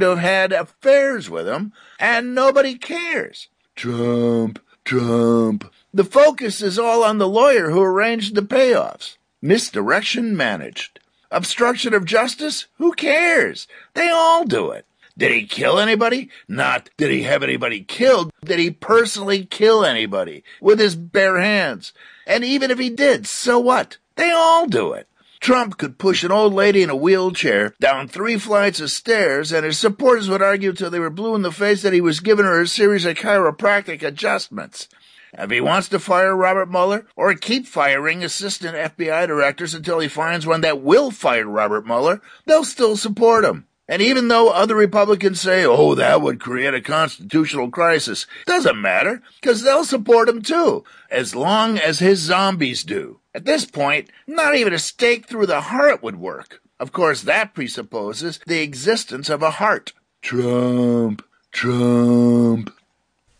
to have had affairs with him, and nobody cares. Trump, Trump. The focus is all on the lawyer who arranged the payoffs. Misdirection managed. Obstruction of justice? Who cares? They all do it. Did he kill anybody? Not did he have anybody killed. Did he personally kill anybody with his bare hands? And even if he did, so what? They all do it. Trump could push an old lady in a wheelchair down three flights of stairs, and his supporters would argue till they were blue in the face that he was giving her a series of chiropractic adjustments. If he wants to fire Robert Mueller or keep firing assistant FBI directors until he finds one that will fire Robert Mueller, they'll still support him. And even though other Republicans say, oh, that would create a constitutional crisis, doesn't matter, because they'll support him too, as long as his zombies do. At this point, not even a stake through the heart would work. Of course, that presupposes the existence of a heart. Trump, Trump.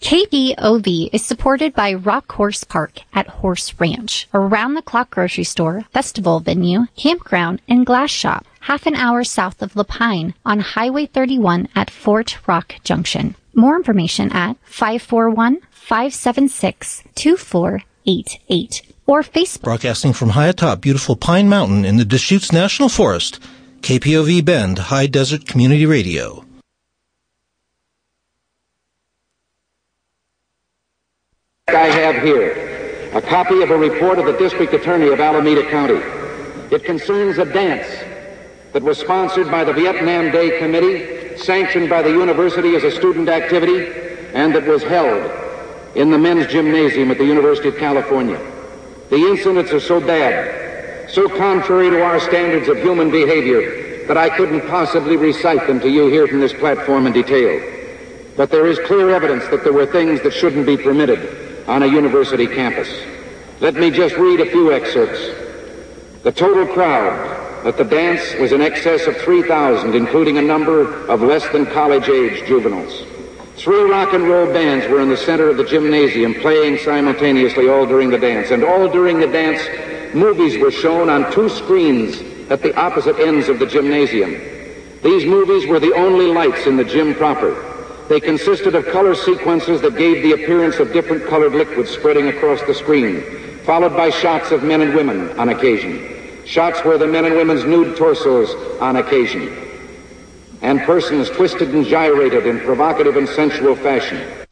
KPOV is supported by Rock Horse Park at Horse Ranch, around the clock grocery store, festival venue, campground, and glass shop half an hour south of La Pine on Highway 31 at Fort Rock Junction. More information at 541-576-2488 or Facebook. Broadcasting from high atop beautiful Pine Mountain in the Deschutes National Forest, KPOV Bend High Desert Community Radio. I have here a copy of a report of the District Attorney of Alameda County. It concerns a dance that was sponsored by the Vietnam Day Committee, sanctioned by the university as a student activity, and that was held in the men's gymnasium at the University of California. The incidents are so bad, so contrary to our standards of human behavior, that I couldn't possibly recite them to you here from this platform in detail. But there is clear evidence that there were things that shouldn't be permitted on a university campus. Let me just read a few excerpts. The total crowd at the dance was in excess of 3,000, including a number of less than college age juveniles. Three rock and roll bands were in the center of the gymnasium playing simultaneously all during the dance. And all during the dance, movies were shown on two screens at the opposite ends of the gymnasium. These movies were the only lights in the gym proper. They consisted of color sequences that gave the appearance of different colored liquids spreading across the screen, followed by shots of men and women on occasion. Shots were the men and women's nude torsos on occasion. And persons twisted and gyrated in provocative and sensual fashion.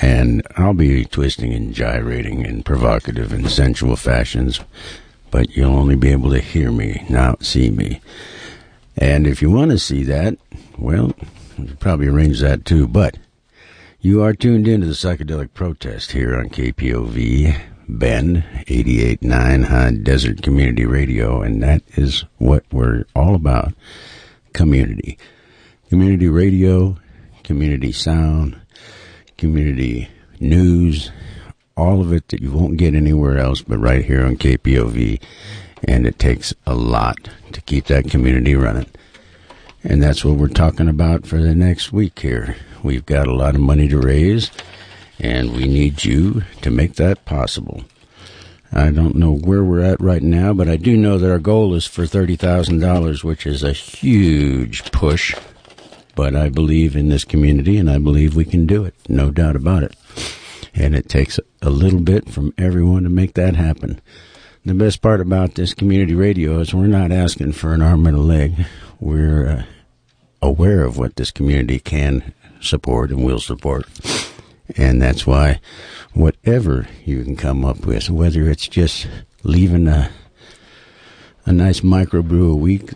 And I'll be twisting and gyrating in provocative and sensual fashions, but you'll only be able to hear me, not see me. And if you want to see that, well, we'll probably arrange that too. But you are tuned in to the psychedelic protest here on KPOV Bend 88.9 High Desert Community Radio, and that is what we're all about community. Community radio, community sound, community news, all of it that you won't get anywhere else but right here on KPOV. And it takes a lot to keep that community running. And that's what we're talking about for the next week here. We've got a lot of money to raise and we need you to make that possible. I don't know where we're at right now, but I do know that our goal is for $30,000, which is a huge push. But I believe in this community and I believe we can do it. No doubt about it. And it takes a little bit from everyone to make that happen. The best part about this community radio is we're not asking for an arm and a leg. We're uh, aware of what this community can support and will support. And that's why whatever you can come up with, whether it's just leaving a, a nice microbrew a week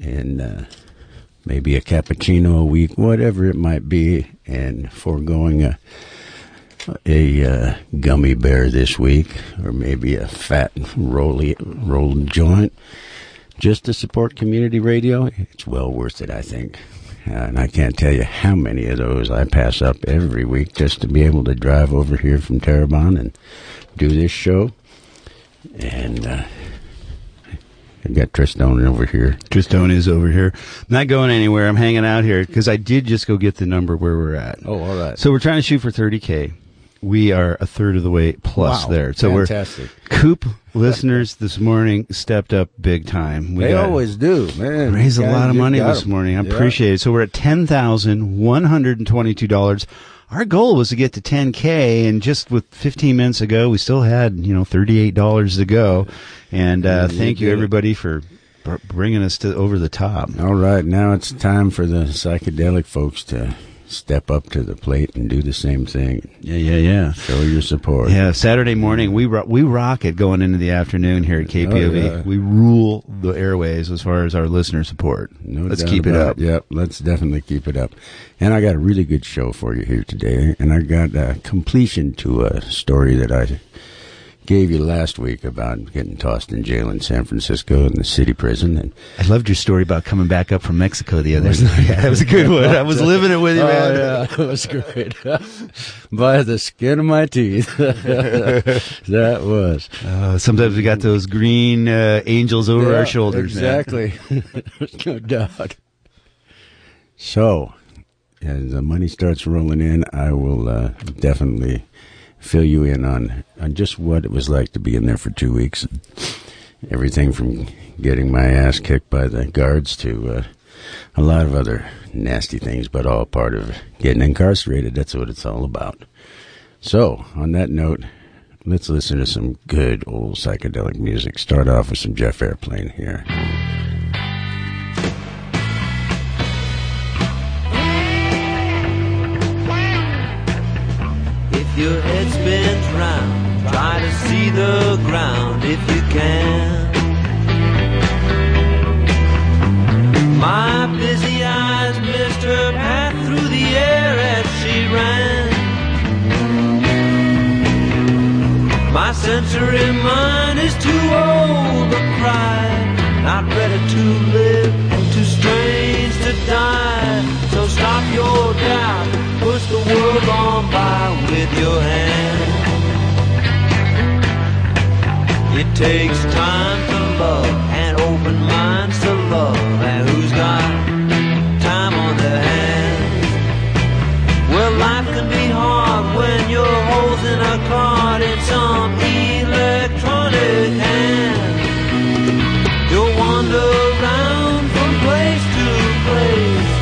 and uh, maybe a cappuccino a week, whatever it might be, and foregoing a a uh, gummy bear this week, or maybe a fat rolly rolled joint, just to support community radio, it's well worth it, I think. And I can't tell you how many of those I pass up every week just to be able to drive over here from Terrebonne and do this show. And uh, I got Tristone over here. Tristone is over here. I'm not going anywhere. I'm hanging out here because I did just go get the number where we're at. Oh, all right. So we're trying to shoot for 30K. We are a third of the way plus Wow, there. So fantastic. we're Coop listeners this morning stepped up big time. We They always do, man. raised a lot of money this this 'em. morning. I Yeah. appreciate it. So we're at ten thousand one hundred and twenty-two dollars. Our goal was to get to 10k, and just with 15 minutes ago, we still had you know 38 dollars to go. And uh, you thank you did it. everybody for bringing us to over the top. All right, now it's time for the psychedelic folks to step up to the plate and do the same thing. Yeah, yeah, yeah. Show your support. Yeah, Saturday morning we ro- we rock it going into the afternoon here at KPOV. Oh, yeah. We rule the airways as far as our listener support. No Let's keep it up. Yep, let's definitely keep it up. And I got a really good show for you here today. And I got a completion to a story that I gave you last week about getting tossed in jail in San Francisco in the city prison. And I loved your story about coming back up from Mexico the other night. that was a good one. I was living it with you, man. Oh, yeah, that was great. By the skin of my teeth. that was. Uh, sometimes we got those green uh, angels over Yeah, our shoulders. Exactly. There's no doubt. So, as the money starts rolling in, I will uh, definitely fill you in on, on just what it was like to be in there for two weeks. Everything from getting my ass kicked by the guards to uh, a lot of other nasty things, but all part of getting incarcerated. That's what it's all about. So, on that note, let's listen to some good old psychedelic music. Start off with some Jeff Airplane here. Your head spins round, try to see the ground if you can. My busy eyes missed her path through the air as she ran. My sensory mind is too old to cry, not ready to live, too strange to die. So stop your doubt, the world on by with your hand. It takes time to love and open minds to love, and who's got time on their hands? Well, life can be hard when you're holding a card in some electronic hand. You'll wander around from place to place,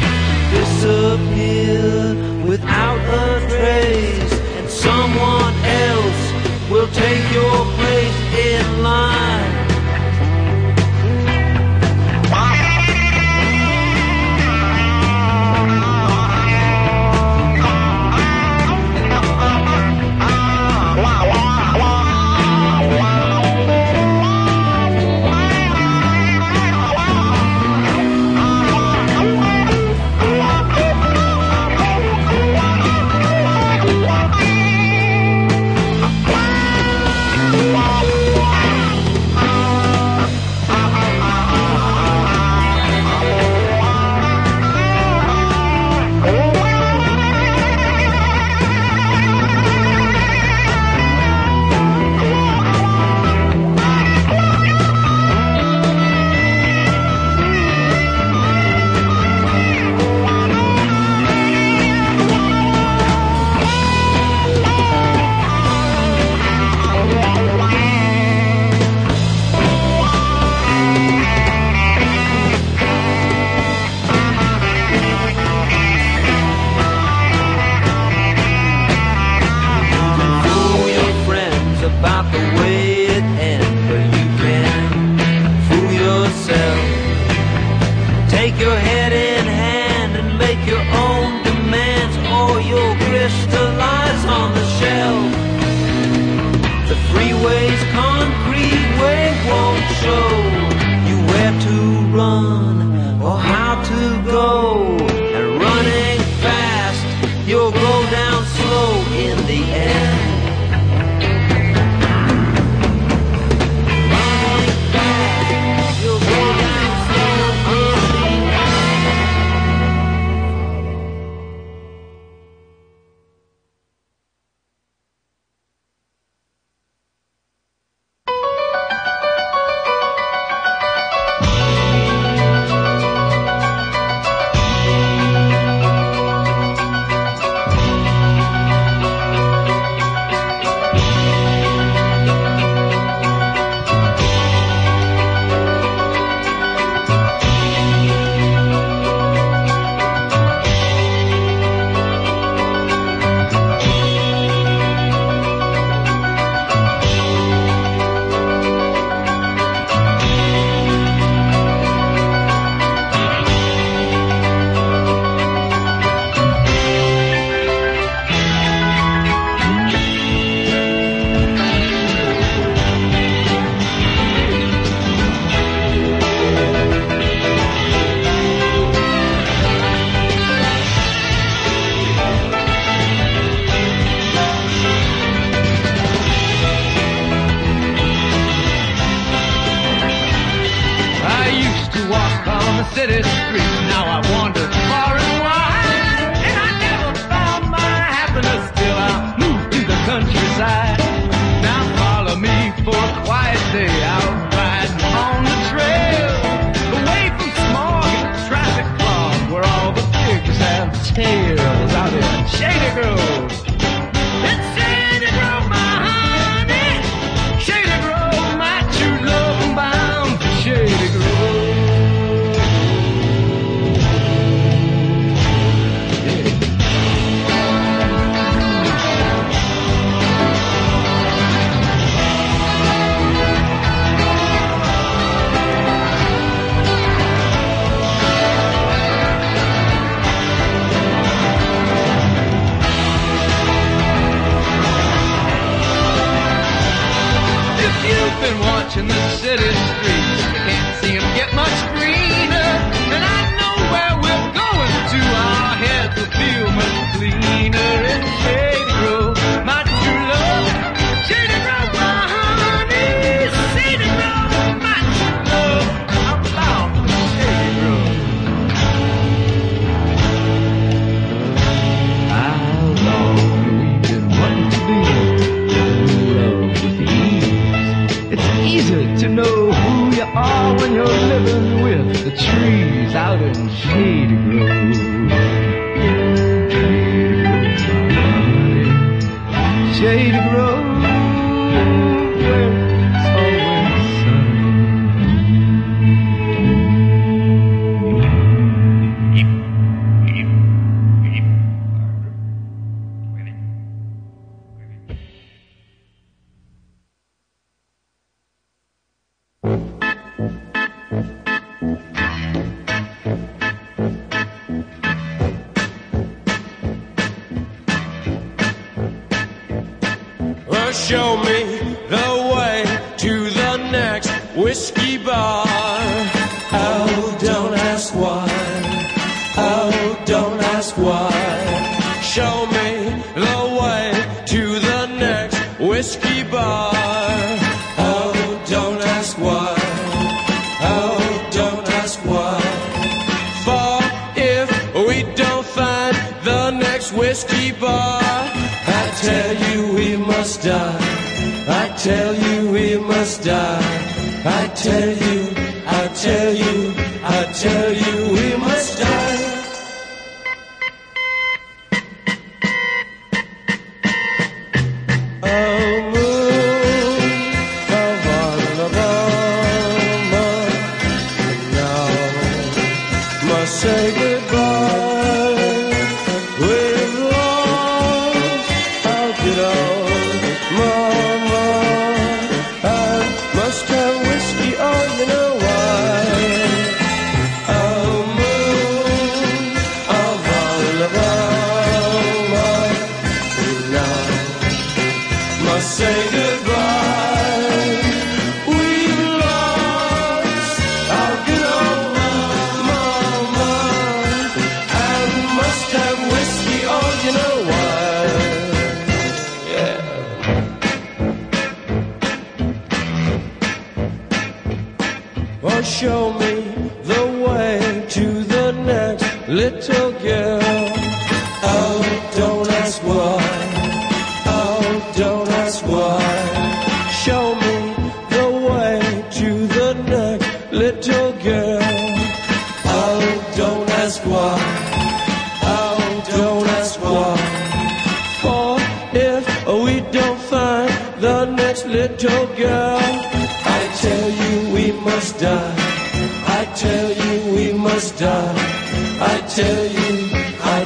disappear without a trace, and someone else will take your place in line.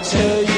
Tell you,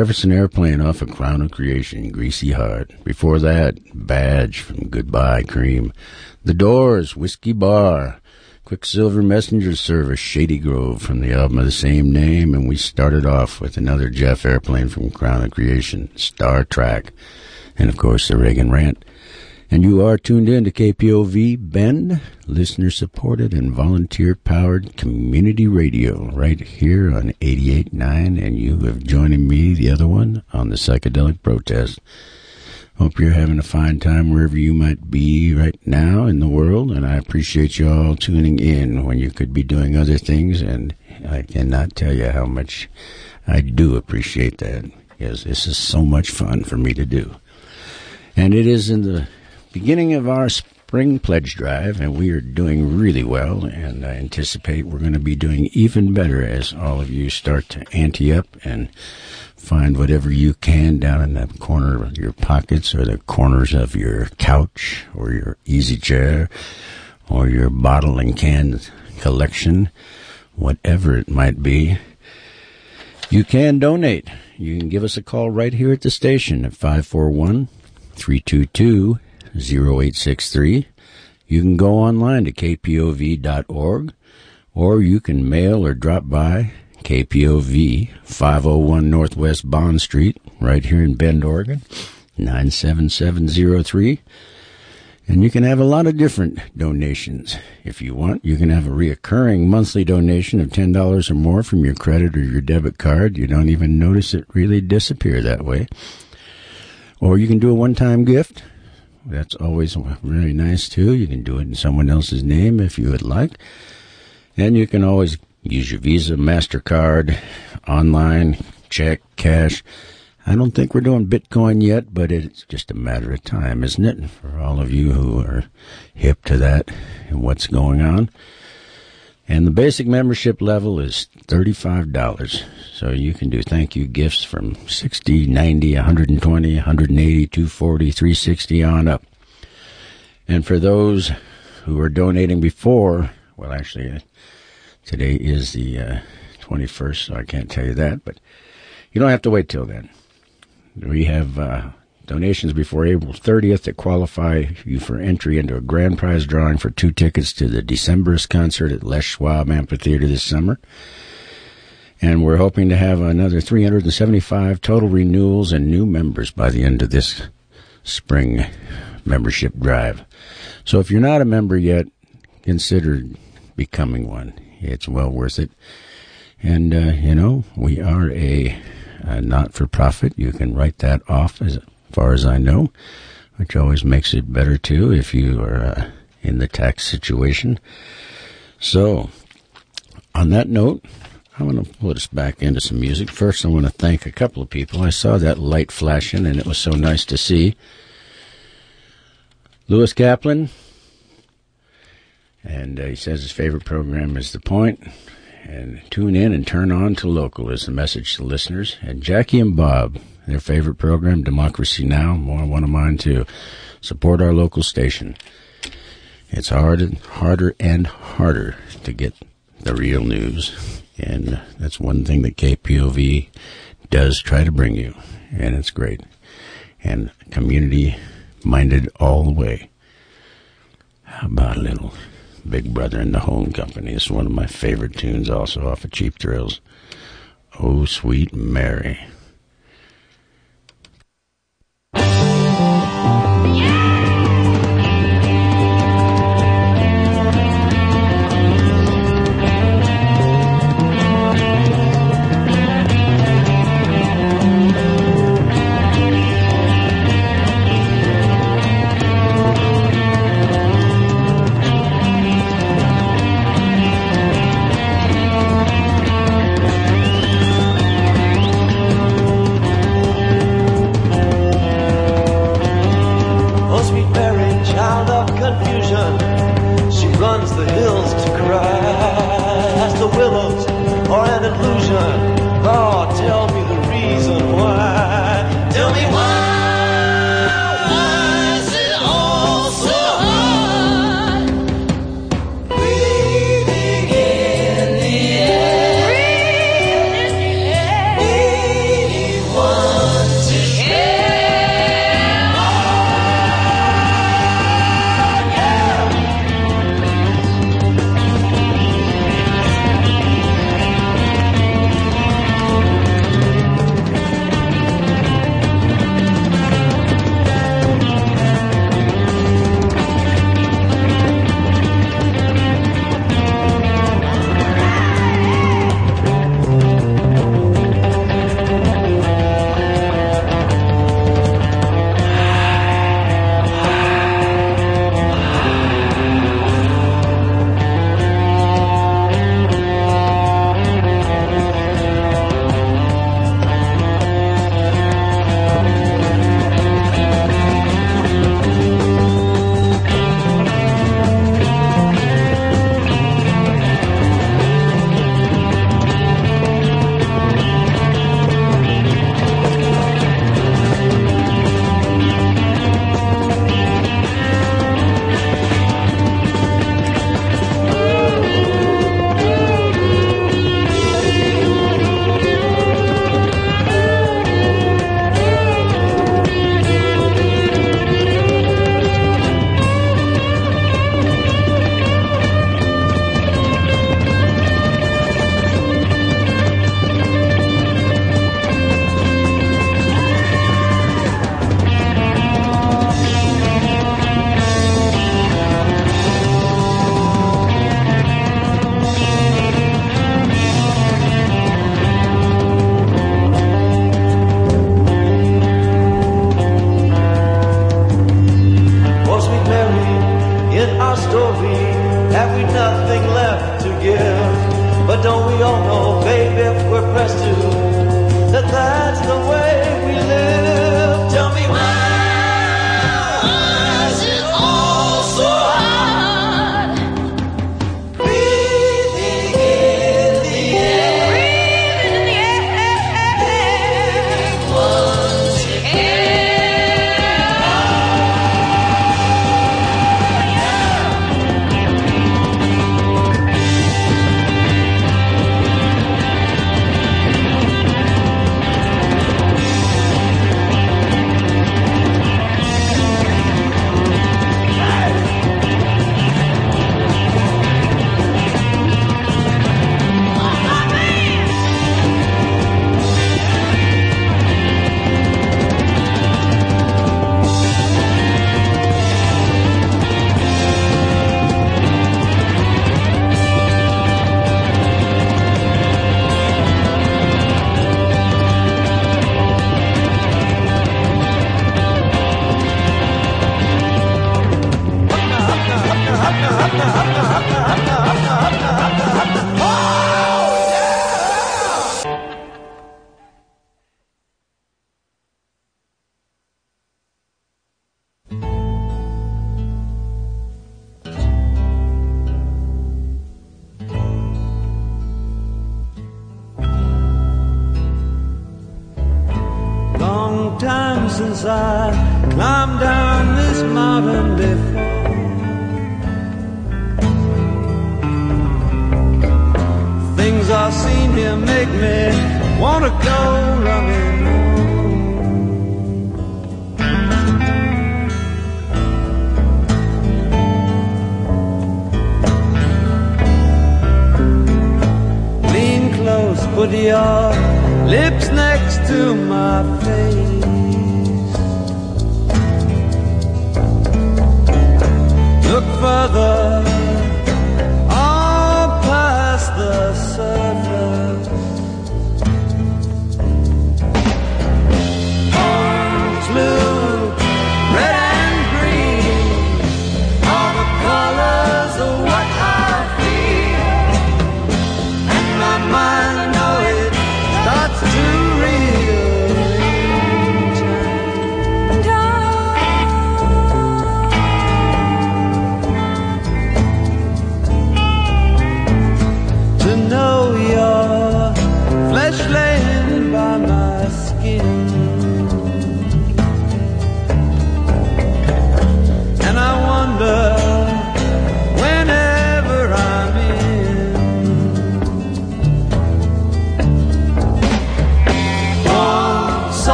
Jefferson Airplane off of Crown of Creation, Greasy Heart. Before that, Badge from Goodbye Cream. The Doors, Whiskey Bar. Quicksilver Messenger Service, Shady Grove from the album of the same name. And we started off with another Jeff Airplane from Crown of Creation, Star Track. And of course, the Reagan Rant. And you are tuned in to KPOV Bend, listener supported and volunteer powered community radio right here on 88.9. And you have joining me, the other one, on the psychedelic protest. Hope you're having a fine time wherever you might be right now in the world. And I appreciate you all tuning in when you could be doing other things. And I cannot tell you how much I do appreciate that because this is so much fun for me to do. And it is in the beginning of our spring pledge drive, and we are doing really well. And I anticipate we're going to be doing even better as all of you start to ante up and find whatever you can down in that corner of your pockets or the corners of your couch or your easy chair or your bottle and can collection, whatever it might be. You can donate. You can give us a call right here at the station at 541 322 0863. You can go online to kpov.org or you can mail or drop by KPOV 501 Northwest Bond Street right here in Bend, Oregon 97703. And you can have a lot of different donations if you want. You can have a reoccurring monthly donation of $10 or more from your credit or your debit card. You don't even notice it really disappear that way. Or you can do a one time gift. That's always really nice too. You can do it in someone else's name if you would like. And you can always use your Visa, MasterCard, online, check, cash. I don't think we're doing Bitcoin yet, but it's just a matter of time, isn't it? For all of you who are hip to that and what's going on. And the basic membership level is $35. So you can do thank you gifts from 60, 90, 120, 180, 240, 360 on up. And for those who are donating before, well, actually, uh, today is the uh, 21st, so I can't tell you that, but you don't have to wait till then. We have uh, donations before April 30th that qualify you for entry into a grand prize drawing for two tickets to the Decemberist concert at Les Schwab Amphitheater this summer. And we're hoping to have another 375 total renewals and new members by the end of this spring membership drive. So if you're not a member yet, consider becoming one. It's well worth it. And, uh, you know, we are a, a not for profit. You can write that off as far as I know, which always makes it better too if you are uh, in the tax situation. So, on that note, I want to put us back into some music. First, I want to thank a couple of people. I saw that light flashing, and it was so nice to see. Lewis Kaplan, and uh, he says his favorite program is The Point. And tune in and turn on to local is the message to listeners. And Jackie and Bob, their favorite program, Democracy Now, more one of mine too. Support our local station. It's hard, harder and harder to get the real news, and that's one thing that KPOV does try to bring you, and it's great. And community minded all the way. How about a little Big Brother and the Holding Company? It's one of my favorite tunes, also off of Cheap Thrills. Oh, sweet Mary.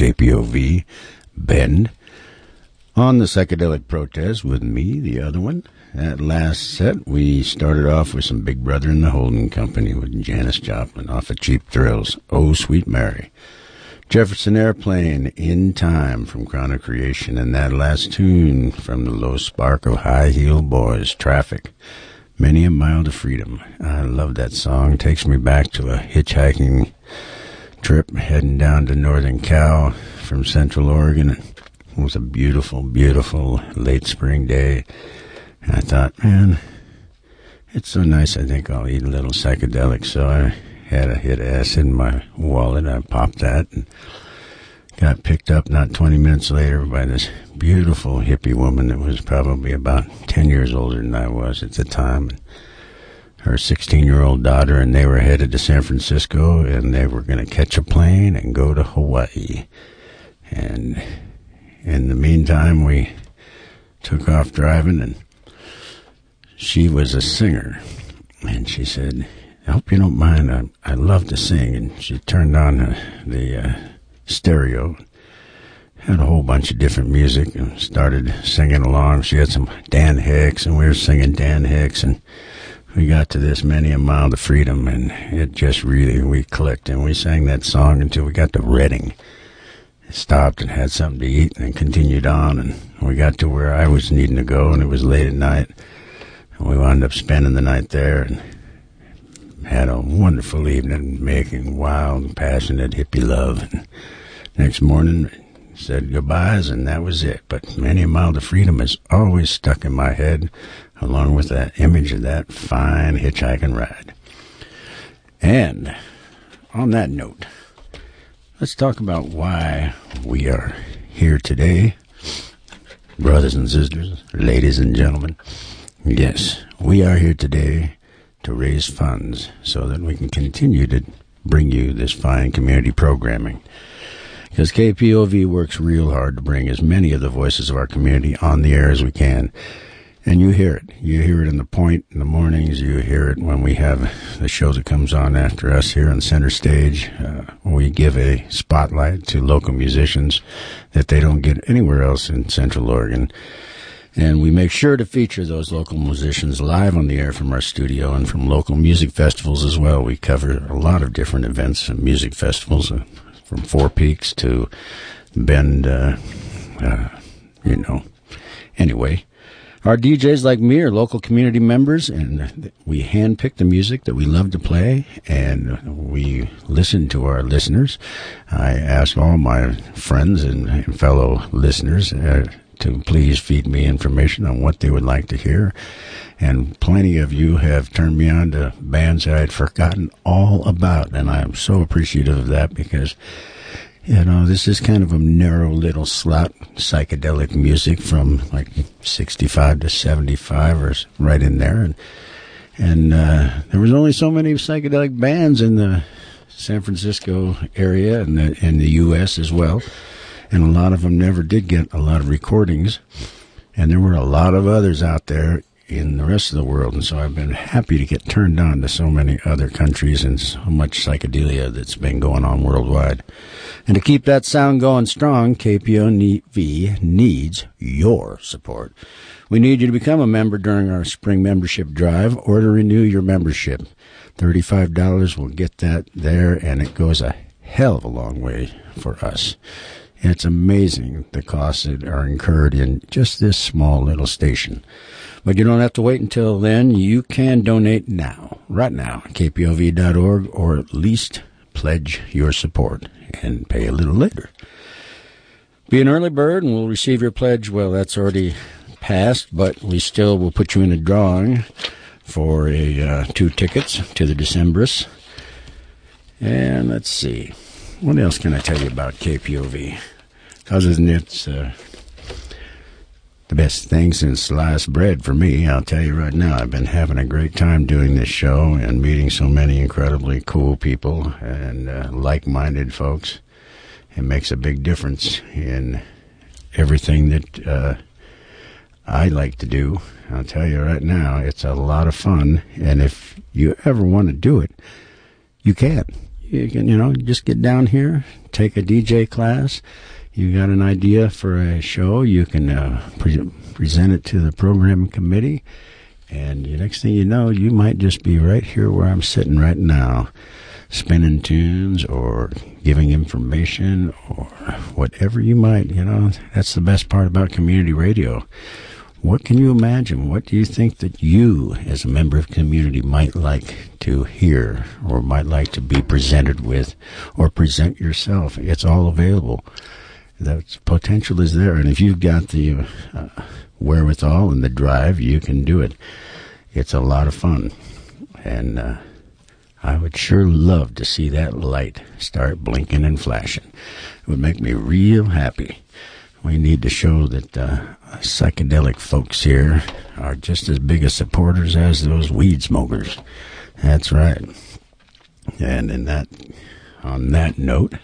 KPOV Bend on the psychedelic protest with me, the other one. That last set, we started off with some Big Brother and the Holding Company with Janis Joplin off of Cheap Thrills. Oh, Sweet Mary. Jefferson Airplane, In Time from Crown of Creation, and that last tune from the low spark of High Heel Boys, Traffic. Many a Mile to Freedom. I love that song. Takes me back to a hitchhiking trip heading down to Northern Cal from Central Oregon. It was a beautiful, beautiful late spring day. And I thought, man, it's so nice. I think I'll eat a little psychedelic. So I had a hit acid in my wallet. I popped that and got picked up not 20 minutes later by this beautiful hippie woman that was probably about 10 years older than I was at the time. Her 16 year old daughter, and they were headed to San Francisco and they were going to catch a plane and go to Hawaii. And in the meantime, we took off driving and she was a singer. And she said, I hope you don't mind. I, I love to sing. And she turned on the, the uh, stereo, had a whole bunch of different music, and started singing along. She had some Dan Hicks, and we were singing Dan Hicks. And we got to this Many a Mile to Freedom, and it just really, we clicked. And we sang that song until we got to Redding. Stopped and had something to eat, and continued on. And we got to where I was needing to go, and it was late at night. And we wound up spending the night there. And had a wonderful evening making wild, passionate hippie love. And next morning, said goodbyes, and that was it. But Many a Mile to Freedom is always stuck in my head, along with that image of that fine hitchhiking ride. And on that note, let's talk about why we are here today. Brothers and sisters, ladies and gentlemen, yes, we are here today to raise funds so that we can continue to bring you this fine community programming. Because KPOV works real hard to bring as many of the voices of our community on the air as we can. And you hear it. You hear it in the point in the mornings. You hear it when we have the show that comes on after us here on center stage. Uh, we give a spotlight to local musicians that they don't get anywhere else in Central Oregon. And we make sure to feature those local musicians live on the air from our studio and from local music festivals as well. We cover a lot of different events and music festivals, uh, from Four Peaks to Bend, uh, uh, you know. Anyway, our DJs like me are local community members, and we handpick the music that we love to play, and we listen to our listeners. I ask all my friends and fellow listeners uh, to please feed me information on what they would like to hear. And plenty of you have turned me on to bands I had forgotten all about, and I am so appreciative of that because you know, this is kind of a narrow little slot psychedelic music from like 65 to 75 or right in there. And, and, uh, there was only so many psychedelic bands in the San Francisco area and the, in the U.S. as well. And a lot of them never did get a lot of recordings. And there were a lot of others out there in the rest of the world. And so I've been happy to get turned on to so many other countries and so much psychedelia that's been going on worldwide. And to keep that sound going strong, KPOV needs your support. We need you to become a member during our spring membership drive or to renew your membership. $35 will get that there, and it goes a hell of a long way for us. It's amazing the costs that are incurred in just this small little station. But you don't have to wait until then. You can donate now, right now, kpov.org, or at least pledge your support and pay a little later. Be an early bird and we'll receive your pledge. Well, that's already passed, but we still will put you in a drawing for a uh, two tickets to the Decemberists. And let's see, what else can I tell you about KPOV? Other than it's uh, the best thing since sliced bread for me, I'll tell you right now. I've been having a great time doing this show and meeting so many incredibly cool people and uh, like-minded folks. It makes a big difference in everything that uh, I like to do. I'll tell you right now, it's a lot of fun. And if you ever want to do it, you can. you can, you know, just get down here, take a DJ class. You got an idea for a show, you can uh, pre- present it to the program committee, and the next thing you know, you might just be right here where I'm sitting right now, spinning tunes or giving information or whatever you might, you know. That's the best part about community radio. What can you imagine? What do you think that you, as a member of community, might like to hear or might like to be presented with or present yourself? It's all available. That potential is there. And if you've got the uh, wherewithal and the drive, you can do it. It's a lot of fun. And uh, I would sure love to see that light start blinking and flashing. It would make me real happy. We need to show that uh, psychedelic folks here are just as big as supporters as those weed smokers. That's right. And in that, on that note,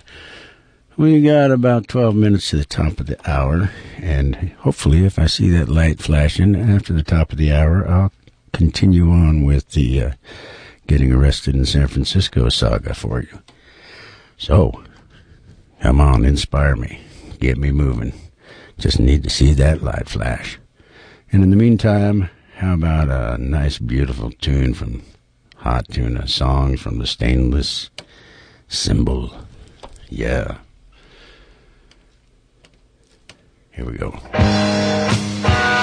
we got about 12 minutes to the top of the hour, and hopefully, if I see that light flashing after the top of the hour, I'll continue on with the uh, getting arrested in San Francisco saga for you. So, come on, inspire me, get me moving. Just need to see that light flash. And in the meantime, how about a nice, beautiful tune from Hot Tuna, song from the Stainless Symbol? Yeah. Here we go.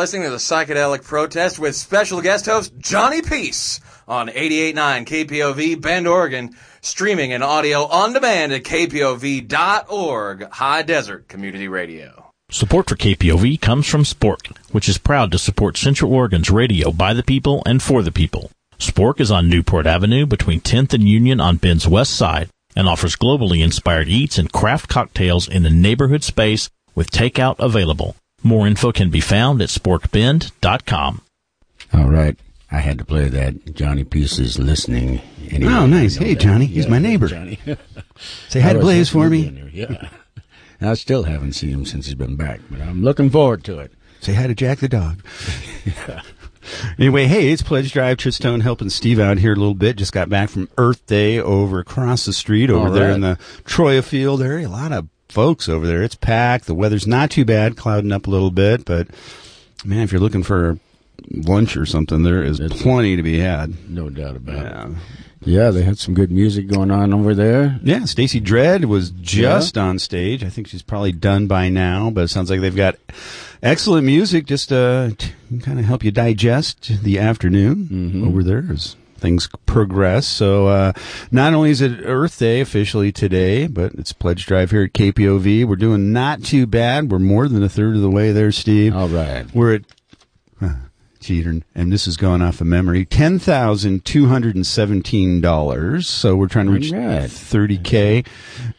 Listening to the Psychedelic Protest with special guest host Johnny Peace on 88.9 KPOV Bend, Oregon, streaming and audio on demand at kpov.org, High Desert Community Radio. Support for KPOV comes from Spork, which is proud to support Central Oregon's radio by the people and for the people. Spork is on Newport Avenue between 10th and Union on Bend's west side and offers globally inspired eats and craft cocktails in the neighborhood space with takeout available. More info can be found at sporkbend.com. All right. I had to play that. Johnny Peace is listening. Anyway, Oh, nice. Hey, that. Johnny. He's my neighbor. Johnny. Say hi to Blaze for me. be in there, Yeah. I still haven't seen him since he's been back, but I'm looking forward to it. Say hi to Jack the dog. yeah. Anyway, hey, it's Pledge Drive. Tristan helping Steve out here a little bit. Just got back from Earth Day over across the street over All there in the Troya Field area. A lot of folks over there. It's packed. The weather's not too bad, clouding up a little bit, but man, if you're looking for lunch or something, there is plenty to be had. No doubt about Yeah. it. Yeah, they had some good music going on over there. Yeah, Stacy Dredd was just on stage. I think she's probably done by now, but it sounds like they've got excellent music just uh, to kind of help you digest the afternoon over there as things progress. So, uh, not only is it Earth Day officially today, but it's Pledge Drive here at KPOV. We're doing not too bad. We're more than a third of the way there, Steve. All right. We're at huh, cheater, and this is going off of memory. Ten thousand two hundred and seventeen dollars. So we're trying to reach thirty k,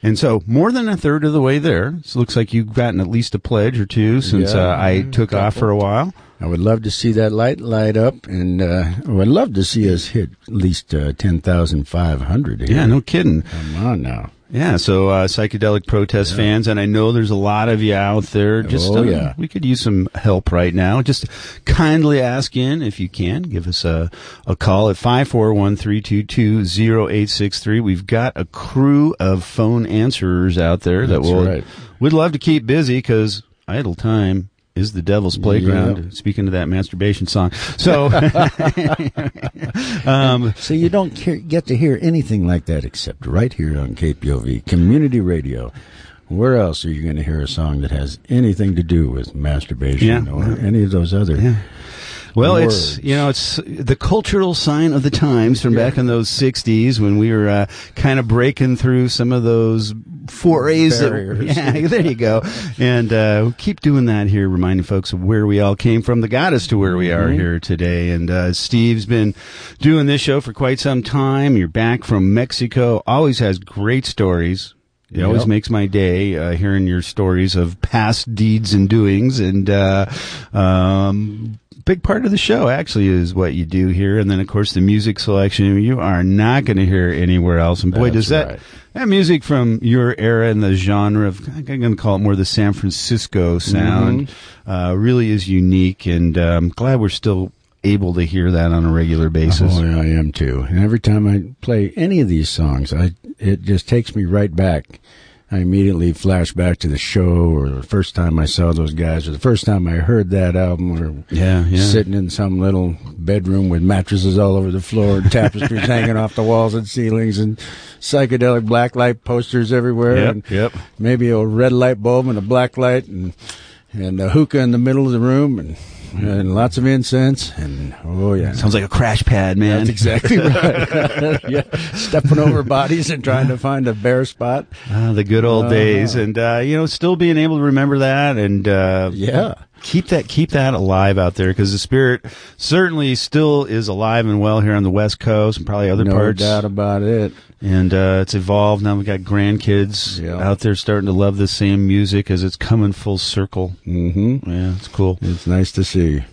and so more than a third of the way there. So it looks like you've gotten at least a pledge or two since Yeah, uh, I yeah, took off for a while. I would love to see that light light up, and uh, I would love to see us hit at least uh, ten thousand five hundred. Yeah, no kidding. Come on now. Yeah, so uh, psychedelic protest fans, and I know there's a lot of you out there. Just Oh, uh, yeah. we could use some help right now. Just kindly ask in if you can. Give us a a call at five four one three two two zero eight six three. We've got a crew of phone answerers out there that That's will right. would love to keep busy because idle time is the devil's playground. Yep. Speaking of that masturbation song, so um, So you don't hear, get to hear anything like that except right here on KPOV Community Radio. Where else are you going to hear a song that has anything to do with masturbation Yeah. or any of those other? Yeah. Well, words. it's you know it's the cultural sign of the times from back in those '60s when we were uh, kind of breaking through some of those forays. that- yeah, there you go. And uh, we'll keep doing that here, reminding folks of where we all came from The got us to where we are Mhm. here today. And uh, Steve's been doing this show for quite some time. You're back from Mexico. Always has great stories. It always makes my day uh, hearing your stories of past deeds and doings, and uh, um, big part of the show actually is what you do here, and then of course the music selection you are not going to hear anywhere else. And boy, That's does that right. that music from your era and the genre of I'm going to call it more the San Francisco sound Mm-hmm. uh, really is unique, and I'm glad we're still able to hear that on a regular basis. Oh, yeah, I am too. And every time I play any of these songs, I it just takes me right back. I immediately flash back to the show or the first time I saw those guys or the first time I heard that album or Yeah, yeah. sitting in some little bedroom with mattresses all over the floor and tapestries hanging off the walls and ceilings and psychedelic black light posters everywhere Yep, and yep. maybe a red light bulb and a black light and and a hookah in the middle of the room and and lots of incense and oh yeah Sounds like a crash pad, man. that's exactly right. yeah, stepping over bodies and trying to find a bare spot. Ah, the good old Uh-huh. days, and uh, you know, still being able to remember that, and uh, Yeah. Keep that keep that alive out there because the spirit certainly still is alive and well here on the West Coast and probably other no parts. No doubt about it. And uh, it's evolved now. we've got grandkids Yeah. out there starting to love the same music as it's coming full circle. Mm-hmm. Yeah, it's cool. It's nice to see.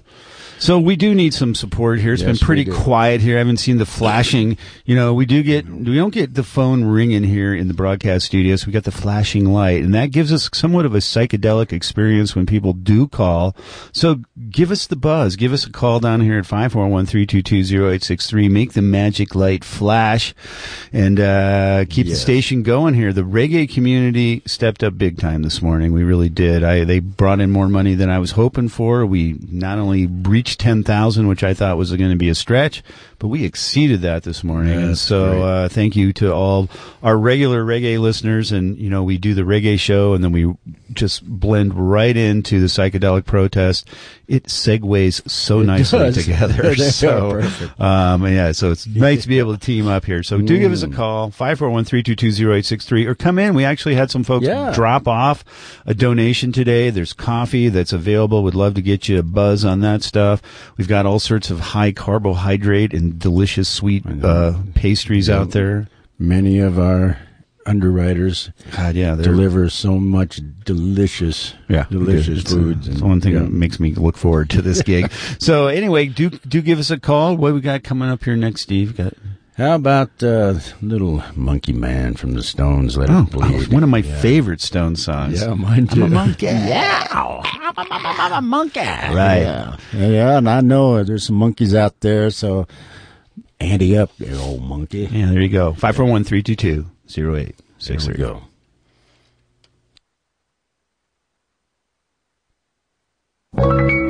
So we do need some support here. It's Yes, been pretty quiet here. I haven't seen the flashing. You know, we do get we don't get the phone ringing here in the broadcast studios. We got the flashing light, and that gives us somewhat of a psychedelic experience when people do call. So give us the buzz. Give us a call down here at 541-322-0863. Make the magic light flash, and uh, keep the station going here. The reggae community stepped up big time this morning. We really did. I they brought in more money than I was hoping for. We not only reached ten thousand, which I thought was going to be a stretch, but we exceeded that this morning. and so, uh, thank you to all our regular reggae listeners. And you know, we do the reggae show, and then we just blend right into the psychedelic protest. It segues so It nicely does. together. So, um, yeah, so it's nice to be able to team up here. So do give us a call, 541-322-0863, or come in. We actually had some folks Yeah. drop off a donation today. There's coffee that's available. Would love to get you a buzz on that stuff. We've got all sorts of high carbohydrate and delicious sweet uh, pastries out there. Many of our underwriters God, yeah, deliver so much delicious, Yeah, delicious it's, uh, foods. It's one thing yeah. that makes me look forward to this gig. so anyway, do do give us a call. What we got coming up here next, Steve? Got How about uh, little Monkey Man from the Stones? Let oh, it bleed. one of my Yeah. favorite Stone songs. Yeah, mine too. I'm a monkey. Yeah. I'm a monkey. Right. Yeah. yeah, and I know there's some monkeys out there, so Andy up, there, old monkey. Yeah, there you go. Five four one three two two zero eight There six we three. go. I'm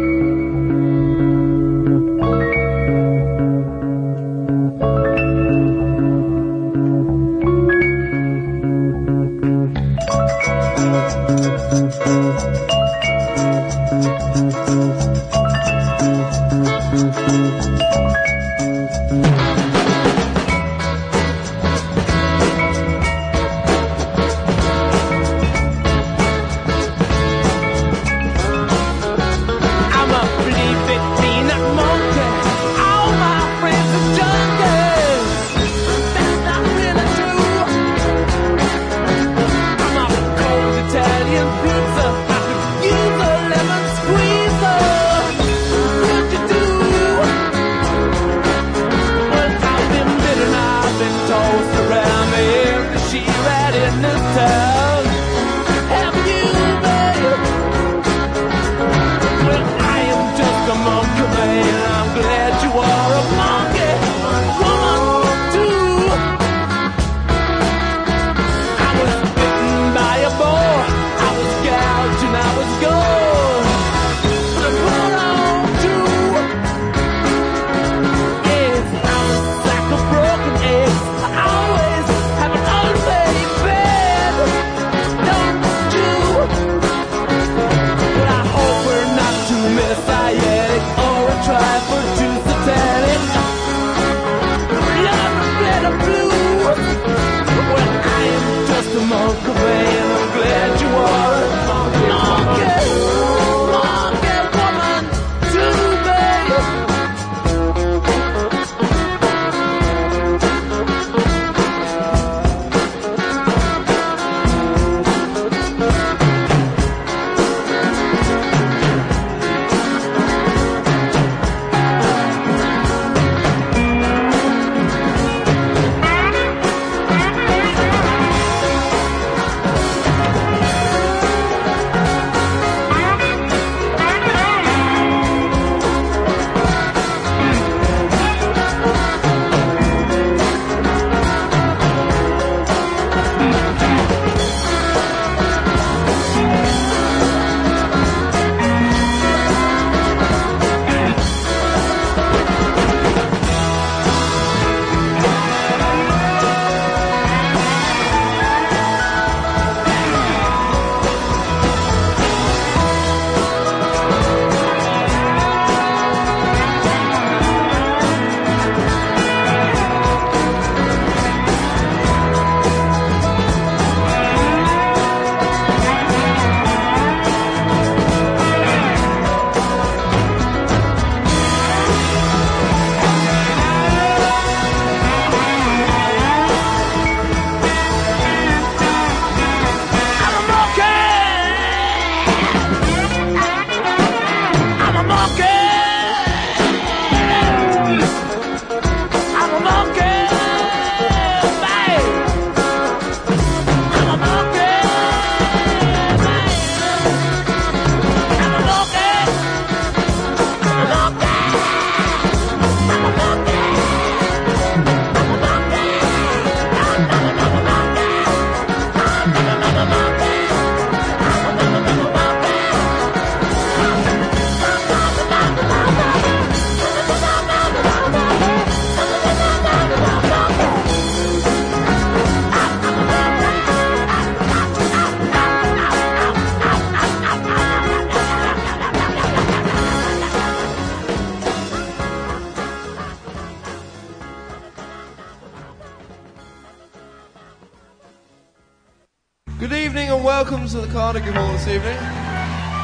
Carnegie Hall this evening.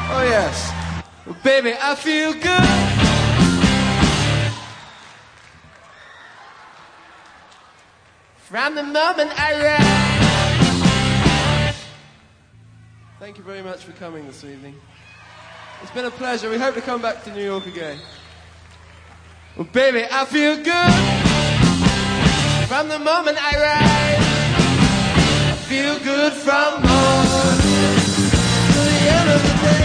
Oh, yes. Well, baby, I feel good. From the moment I arrived. Thank you very much for coming this evening. It's been a pleasure. We hope to come back to New York again. Well, baby, I feel good. From the moment I rise. I feel good from morning another day.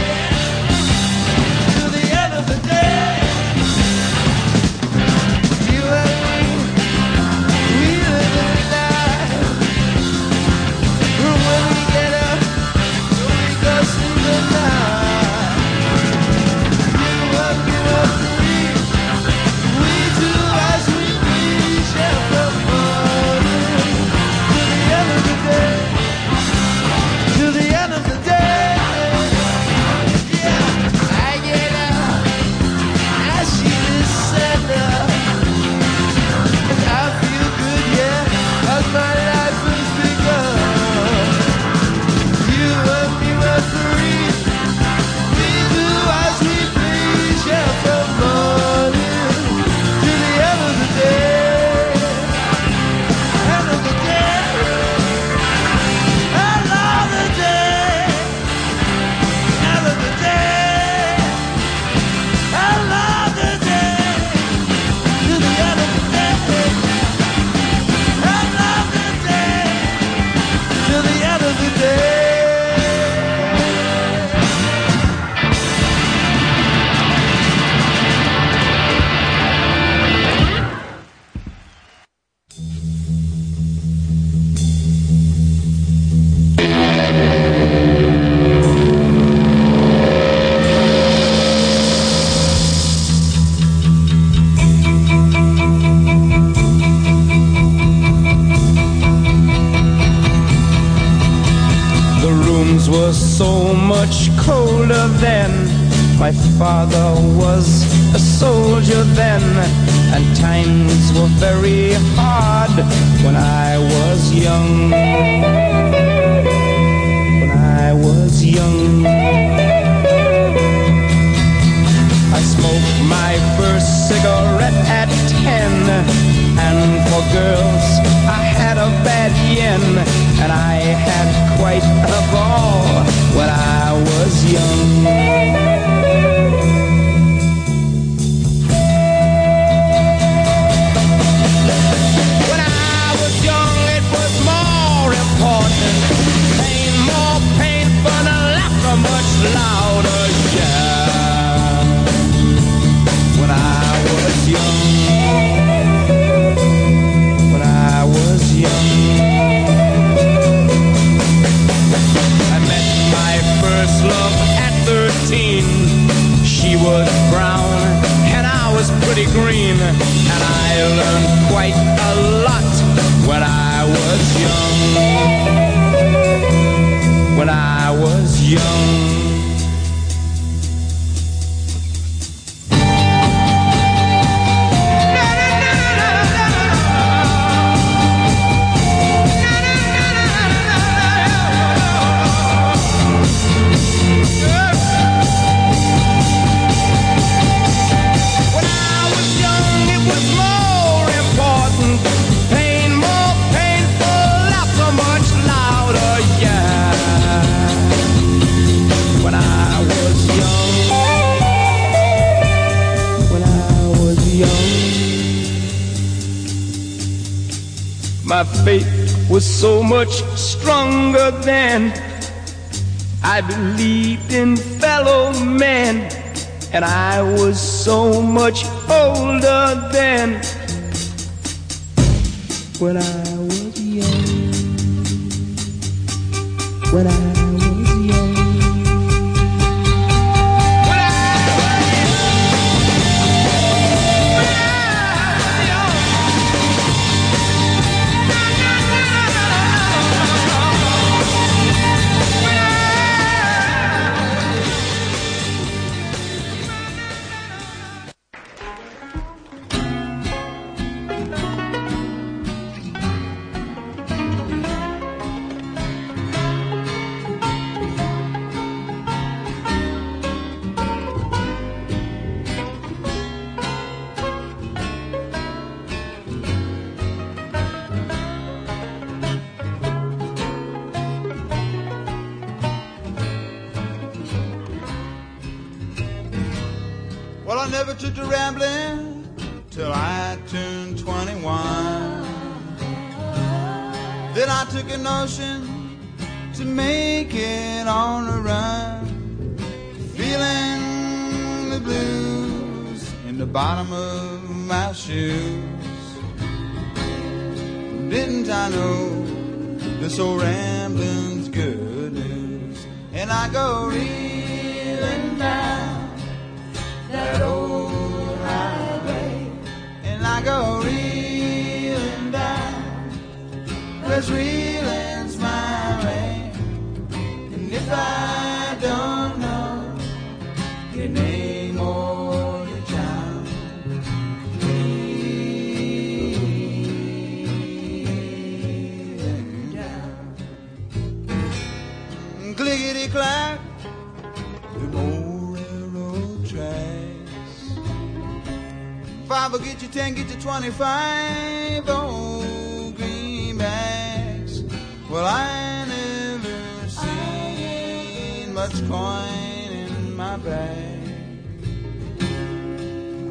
25 old greenbacks. Well, I never seen much coin in my bag.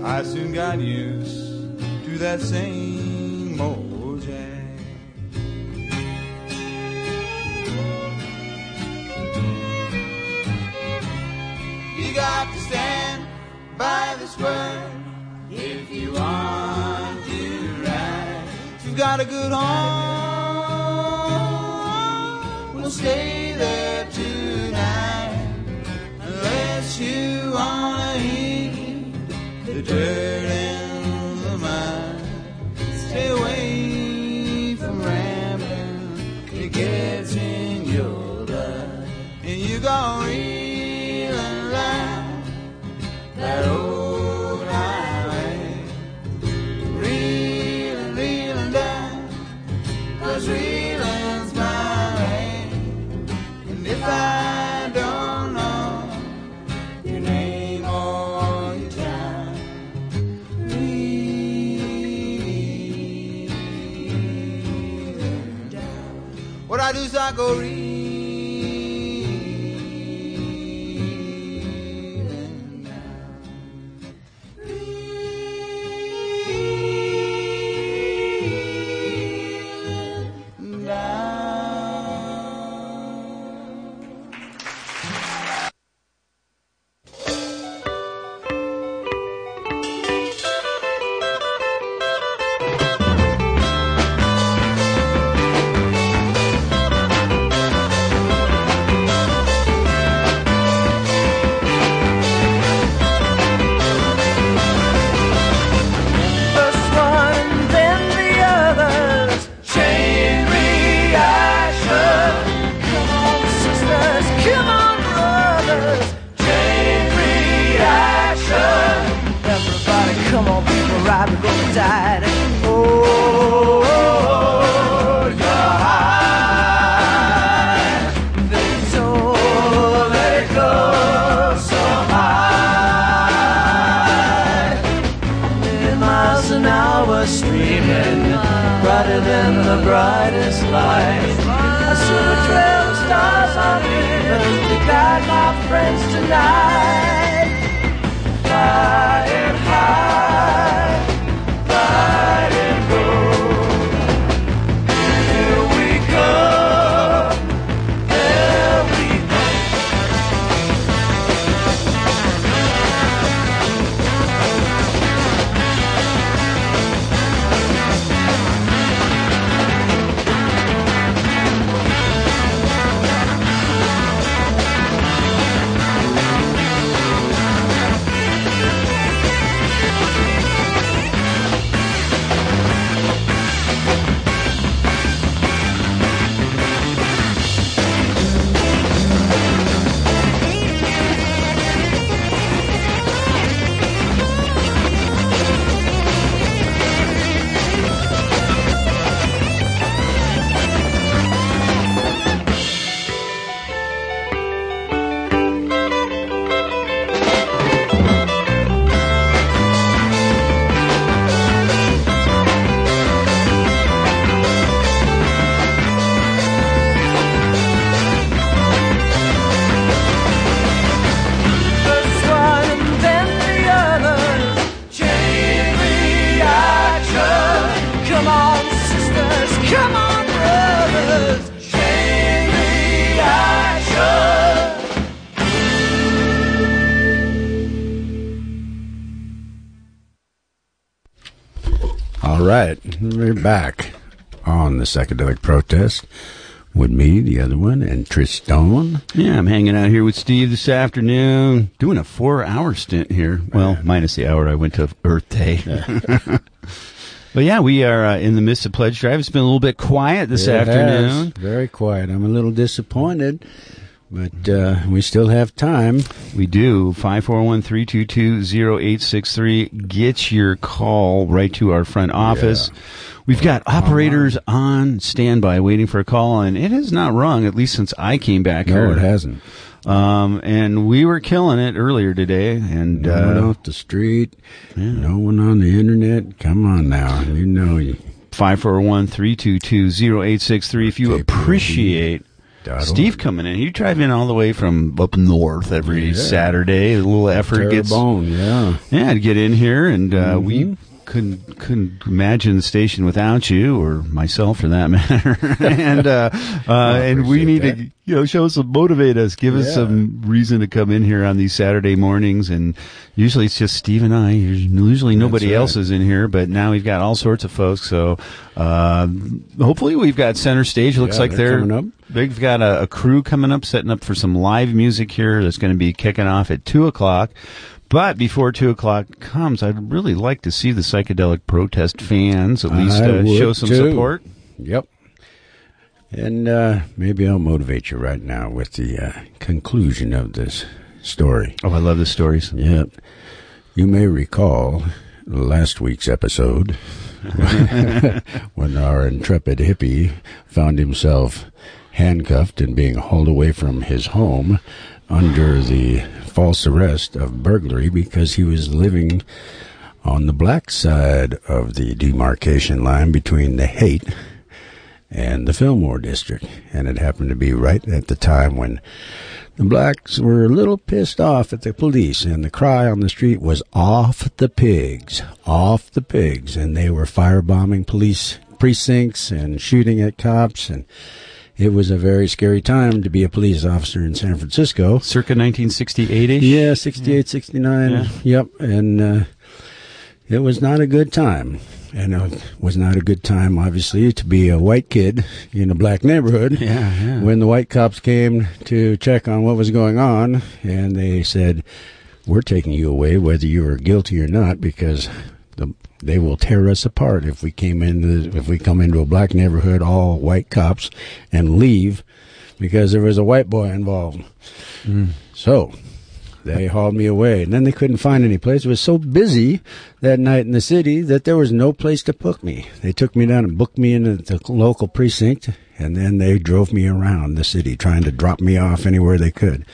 I soon got used to that same. Psychedelic protest with me, the other one, and Tristan. Yeah, I'm hanging out here with Steve this afternoon, doing a four-hour stint here. Well, minus the hour I went to Earth Day. but yeah, we are uh, in the midst of pledge drive. It's been a little bit quiet this It has. afternoon. Very quiet. I'm a little disappointed, but uh, we still have time. We do. 541-322-0863. Get your call right to our front office. We've got operators on standby waiting for a call, and it has not rung, at least since I came back No, here. it hasn't. Um, and we were killing it earlier today, and No one uh, off the street. No one on the internet. Come on now. You know you. 541-322-0863. If you appreciate Steve coming in, you drive in all the way from up north every Yeah. Saturday. A little effort gets yeah. yeah to get in here, and uh, Mm-hmm. we couldn't couldn't imagine the station without you or myself for that matter. and uh, uh, and we need to you know show us some motivate us, give us some reason to come in here on these Saturday mornings. And usually it's just Steve and I. Usually nobody right. else is in here, but now we've got all sorts of folks. So uh, hopefully we've got center stage. Looks Yeah, like they're, they're they've got a, a crew coming up, setting up for some live music here. That's going to be kicking off at two o'clock. But before two o'clock comes, I'd really like to see the psychedelic protest fans at least uh, show some too. support. Yep. And uh, maybe I'll motivate you right now with the uh, conclusion of this story. Oh, I love the stories. Yep. You may recall last week's episode when our intrepid hippie found himself handcuffed and being hauled away from his home under the false arrest of burglary because he was living on the black side of the demarcation line between the Haight and the Fillmore district. And it happened to be right at the time when the blacks were a little pissed off at the police, and the cry on the street was off the pigs, off the pigs. And they were firebombing police precincts and shooting at cops. And it was a very scary time to be a police officer in San Francisco. Circa 1968 ish? Yeah, 68, 69. Yeah. Yep. And uh, it was not a good time. And it was not a good time, obviously, to be a white kid in a black neighborhood. Yeah, yeah. When the white cops came to check on what was going on, and they said, We're taking you away whether you are guilty or not, because they will tear us apart if we came into if we come into a black neighborhood, all white cops, and leave because there was a white boy involved. Hmm. So they hauled me away, and then they couldn't find any place. It was so busy that night in the city that there was no place to book me. They took me down and booked me into the local precinct, and then they drove me around the city trying to drop me off anywhere they could.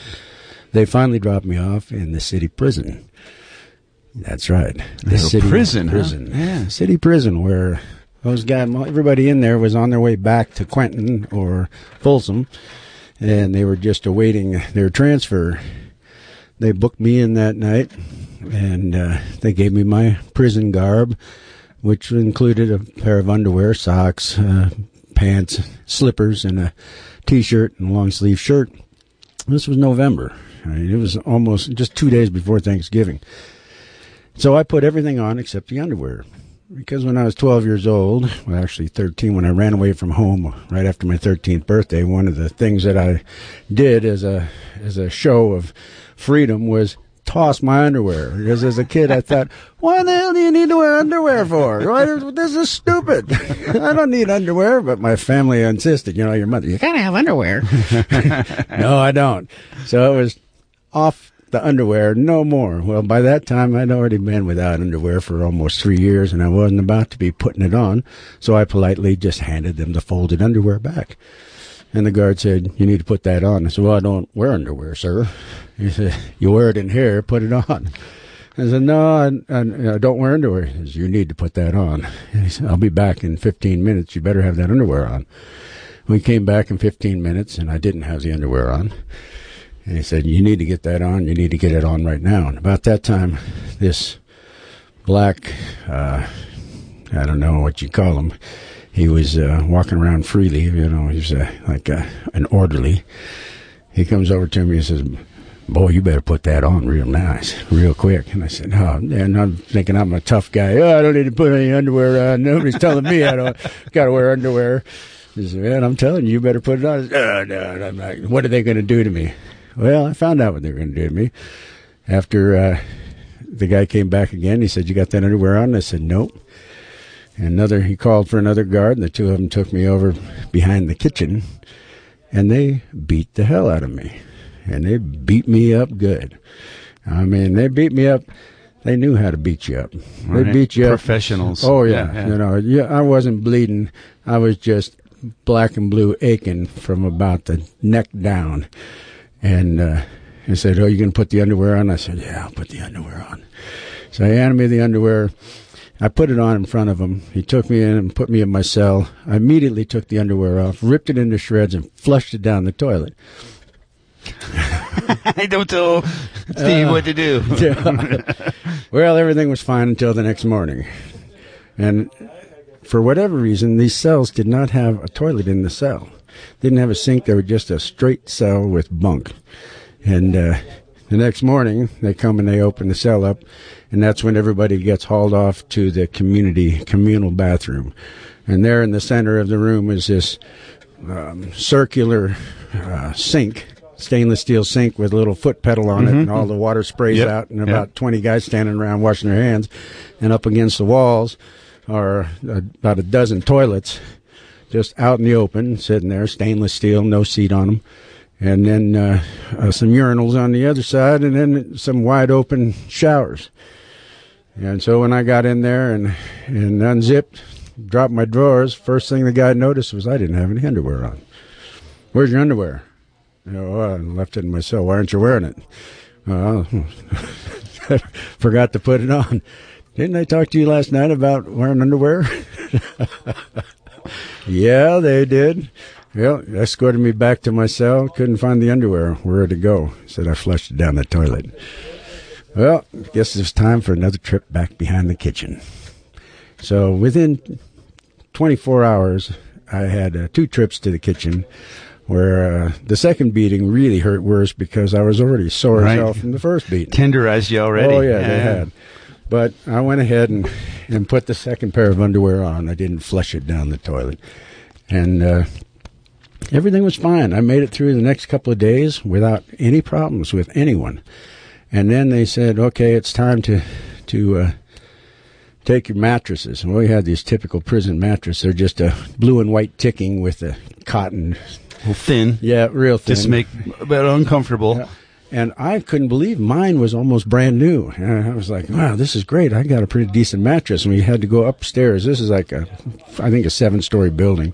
They finally dropped me off in the city prison. That's right, the city prison, huh? Yeah. city prison, where those guys, everybody in there was on their way back to Quentin or Folsom, and they were just awaiting their transfer. They booked me in that night, and uh, they gave me my prison garb, which included a pair of underwear, socks, uh, pants, slippers, and a t-shirt and long sleeve shirt. This was November. I mean, it was almost just two days before Thanksgiving. So I put everything on except the underwear. Because when I was 12 years old, well, actually 13, when I ran away from home right after my 13th birthday, one of the things that I did as a as a show of freedom was toss my underwear. Because as a kid, I thought, why the hell do you need to wear underwear for? This is stupid. I don't need underwear. But my family insisted, you know, your mother, you gotta have underwear. no, I don't. So it was off the underwear, no more. Well, by that time, I'd already been without underwear for almost three years, and I wasn't about to be putting it on. So I politely just handed them the folded underwear back. And the guard said, You need to put that on. I said, Well, I don't wear underwear, sir. He said, You wear it in here, put it on. I said, No, I, I, I don't wear underwear. He said, You need to put that on. And he said, I'll be back in 15 minutes. You better have that underwear on. We came back in 15 minutes, and I didn't have the underwear on. And he said, You need to get that on. You need to get it on right now. And about that time, this black, uh, I don't know what you call him, he was uh, walking around freely. You know, he was uh, like uh, an orderly. He comes over to me and says, boy, you better put that on real nice, real quick. And I said, oh, and I'm thinking I'm a tough guy. Oh, I don't need to put any underwear on. Nobody's telling me I don't got to wear underwear. He said, man, I'm telling you, you better put it on. Said, oh, no, I'm not. What are they going to do to me? Well, I found out what they were going to do to me. After uh, the guy came back again, he said, you got that underwear on? I said, nope. Another, he called for another guard, and the two of them took me over behind the kitchen, and they beat the hell out of me, and they beat me up good. I mean, they beat me up. They knew how to beat you up. They Right. beat you up. Professionals. Oh yeah, Yeah, yeah. you know, yeah. I wasn't bleeding. I was just black and blue aching from about the neck down. And uh, he said, "Oh, you're gonna put the underwear on?" I said, "Yeah, I'll put the underwear on." So he handed me the underwear. I put it on in front of him. He took me in and put me in my cell. I immediately took the underwear off, ripped it into shreds, and flushed it down the toilet. I don't tell Steve Uh, what to do. yeah. well, everything was fine until the next morning. And for whatever reason, these cells did not have a toilet in the cell. Didn't have a sink. They were just a straight cell with bunk. And uh, the next morning, they come and they open the cell up, and that's when everybody gets hauled off to the community communal bathroom. And there in the center of the room is this um, circular uh, sink, stainless steel sink with a little foot pedal on it, Mhm. and all the water sprays Yep. out, and Yep. about 20 guys standing around washing their hands. And up against the walls are about a dozen toilets just out in the open, sitting there, stainless steel, no seat on them. And then uh, uh, some urinals on the other side, and then some wide open showers. And so when I got in there and, and unzipped, dropped my drawers, first thing the guy noticed was I didn't have any underwear on. Where's your underwear? You know, "Oh, I left it in my cell. Why aren't you wearing it? Well, forgot to put it on. Didn't I talk to you last night about wearing underwear? yeah, they did. Well, escorted me back to my cell. Couldn't find the underwear. Where to go? Said I flushed it down the toilet. Well, guess it's time for another trip back behind the kitchen. So within 24 hours, I had uh, two trips to the kitchen where uh, the second beating really hurt worse because I was already sore Right. as hell from the first beating. Tenderized you already. Oh, yeah, they had. But I went ahead and, and put the second pair of underwear on. I didn't flush it down the toilet. And uh, everything was fine. I made it through the next couple of days without any problems with anyone. And then they said, okay, it's time to, to uh, take your mattresses. And we had these typical prison mattresses. They're just a blue and white ticking with a cotton. thin. Yeah, real thin. Just make a bit uncomfortable. And I couldn't believe mine was almost brand new. And I was like, wow, this is great. I got a pretty decent mattress. And we had to go upstairs. This is like a, I think a seven story building.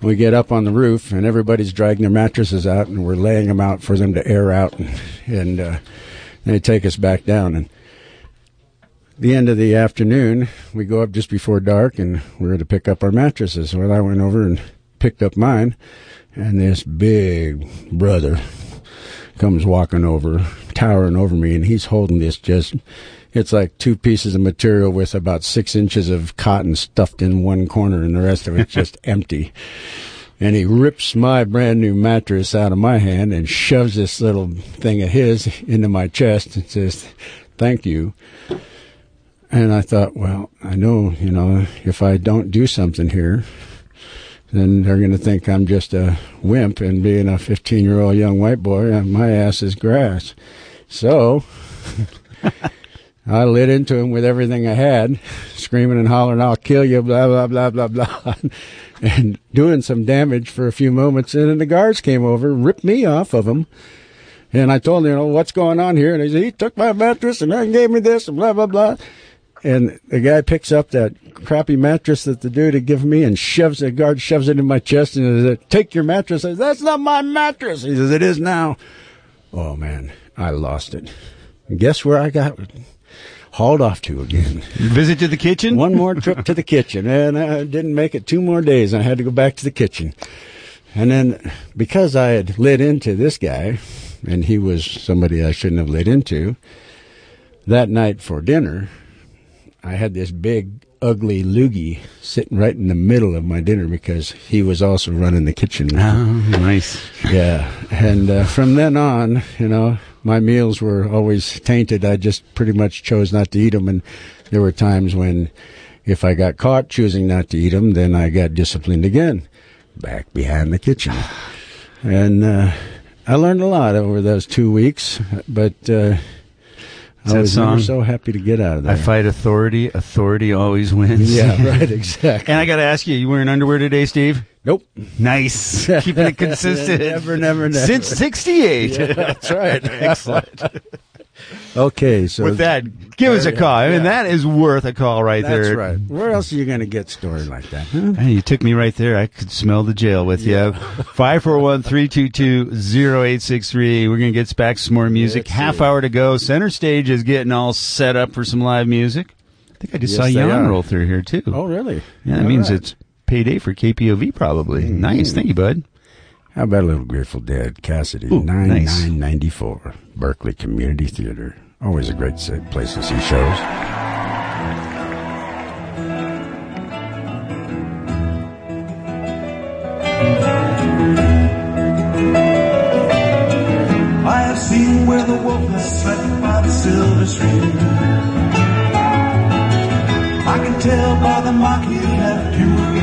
We get up on the roof and everybody's dragging their mattresses out and we're laying them out for them to air out. And, and uh, they take us back down. And the end of the afternoon, we go up just before dark and we're to pick up our mattresses. Well, I went over and picked up mine. And this big brother comes walking over, towering over me, and he's holding this just. It's like two pieces of material with about six inches of cotton stuffed in one corner, and the rest of it's just empty. And he rips my brand new mattress out of my hand and shoves this little thing of his into my chest and says, Thank you. And I thought, well, I know, you know, if I don't do something here, then they're going to think I'm just a wimp and being a 15 year old young white boy, and my ass is grass. So I lit into him with everything I had, screaming and hollering, I'll kill you, blah, blah, blah, blah, blah, and doing some damage for a few moments. And then the guards came over, ripped me off of him. And I told him, you know, what's going on here? And he said, he took my mattress and then gave me this and blah, blah, blah. And the guy picks up that crappy mattress that the dude had given me and shoves the guard shoves it in my chest and says, "Take your mattress." I says, "That's not my mattress." He says, "It is now." Oh man, I lost it. And guess where I got hauled off to again? Visit to the kitchen. One more trip to the kitchen, and I didn't make it two more days. I had to go back to the kitchen, and then because I had lit into this guy, and he was somebody I shouldn't have lit into. That night for dinner, I had this big, ugly loogie sitting right in the middle of my dinner because he was also running the kitchen. Oh, nice. Yeah. And uh, from then on, you know, my meals were always tainted. I just pretty much chose not to eat them, and there were times when, if I got caught choosing not to eat them, then I got disciplined again, back behind the kitchen, and uh, I learned a lot over those two weeks. But uh, I that was song? so happy to get out of there. I fight authority. Authority always wins. Yeah, right, exactly. and I got to ask you, you wearing underwear today, Steve? Nope. Nice. Keeping it consistent. Never, never, never. Since 68. Yeah, that's right. Excellent. Okay, so With that, give us a call. I mean, that is worth a call right there. That's there. right. Where else are you going to get stories like that? Huh? Hey, you took me right there. I could smell the jail with you. 541-322-0863. We're going to get back some more music. Half hour to go. Center stage is getting all set up for some live music. I think I just Yes, saw Jan roll through here too. Oh, really? Yeah, that All means right. it's payday for KPOV probably. Hmm. Nice. Thank you, bud. How about a little Grateful Dead? Cassidy, Ooh, nine nice. nine ninety four, Berkeley Community Theater. Always a great sa- place to see shows. I have seen where the wolf has slept by the silver stream. I can tell by the mark he left you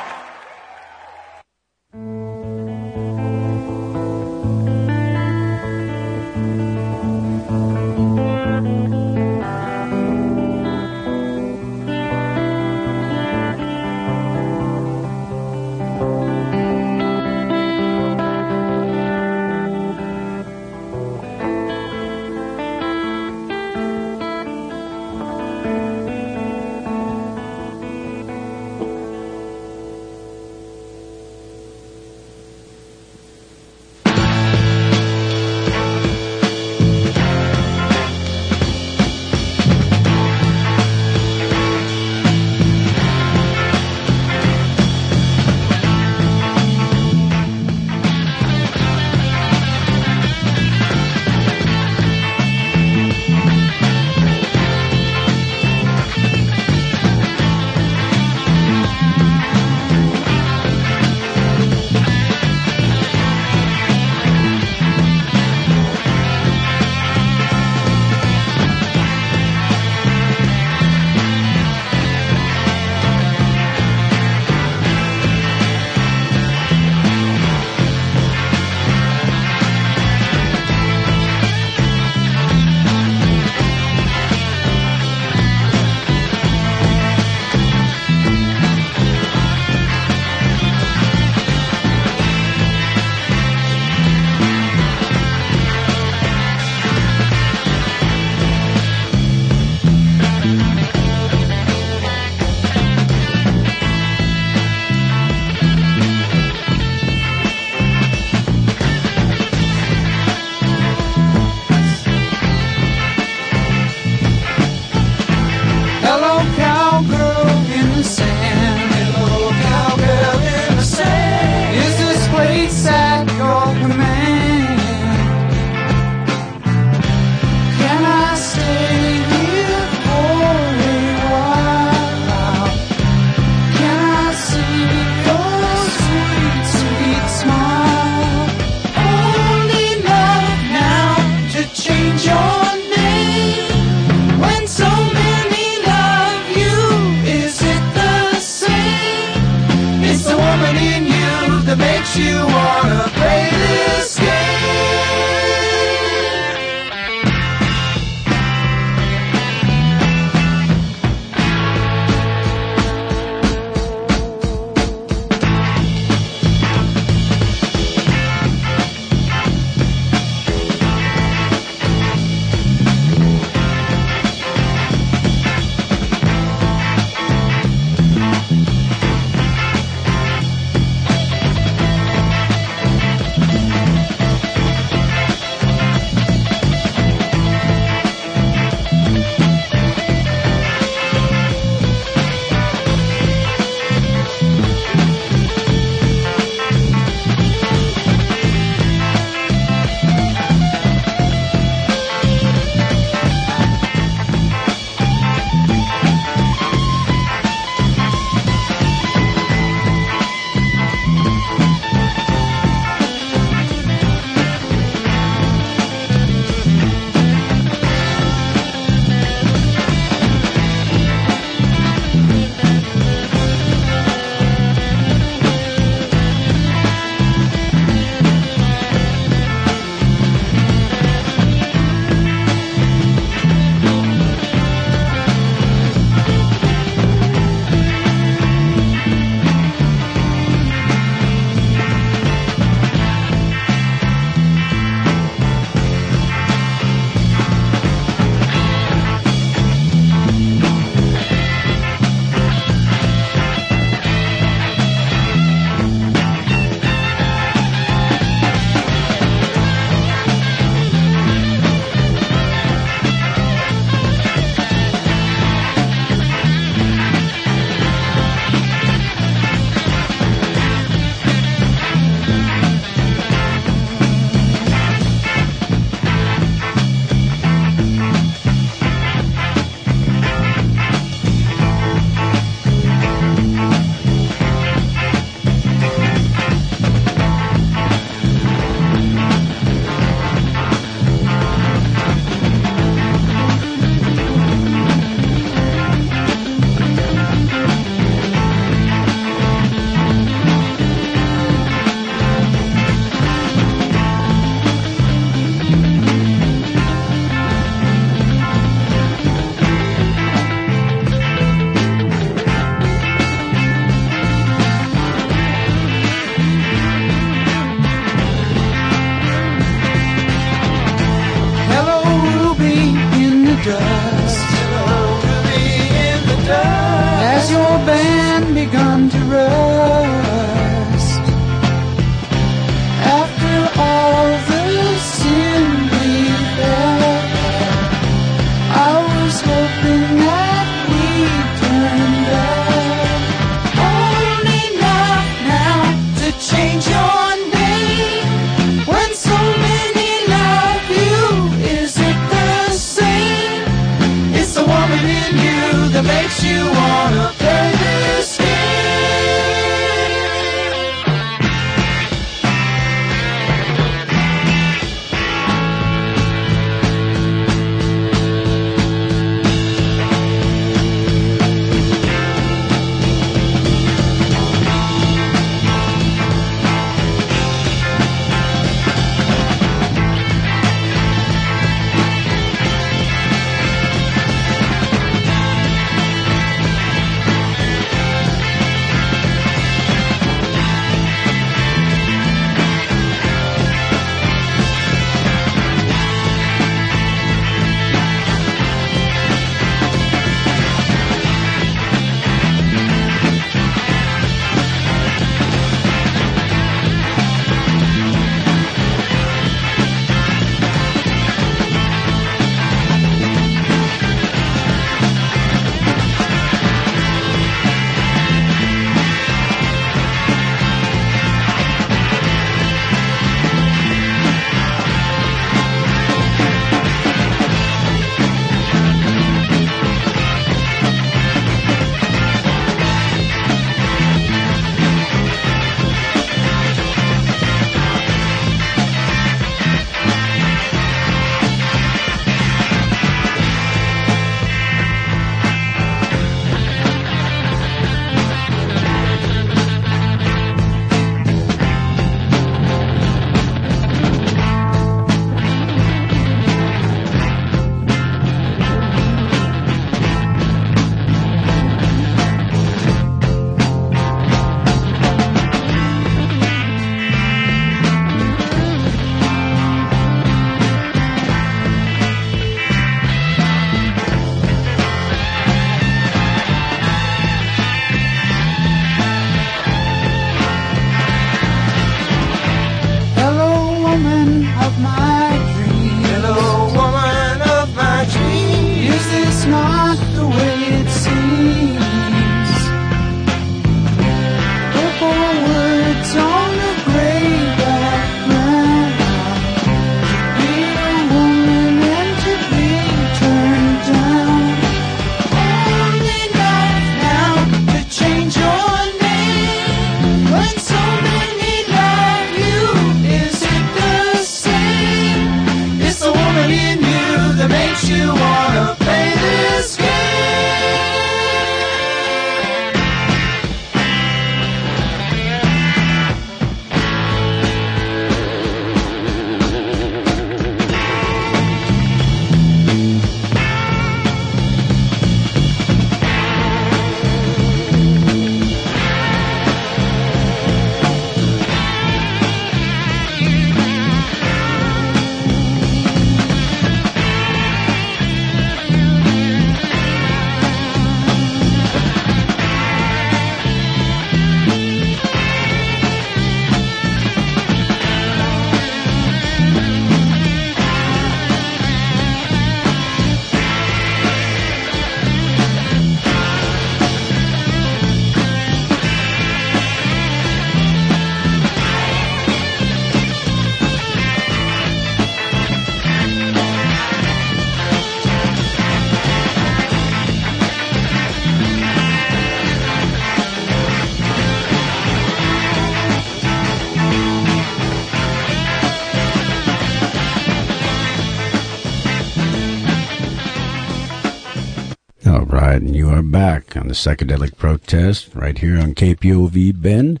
the psychedelic protest right here on KPOV Bend.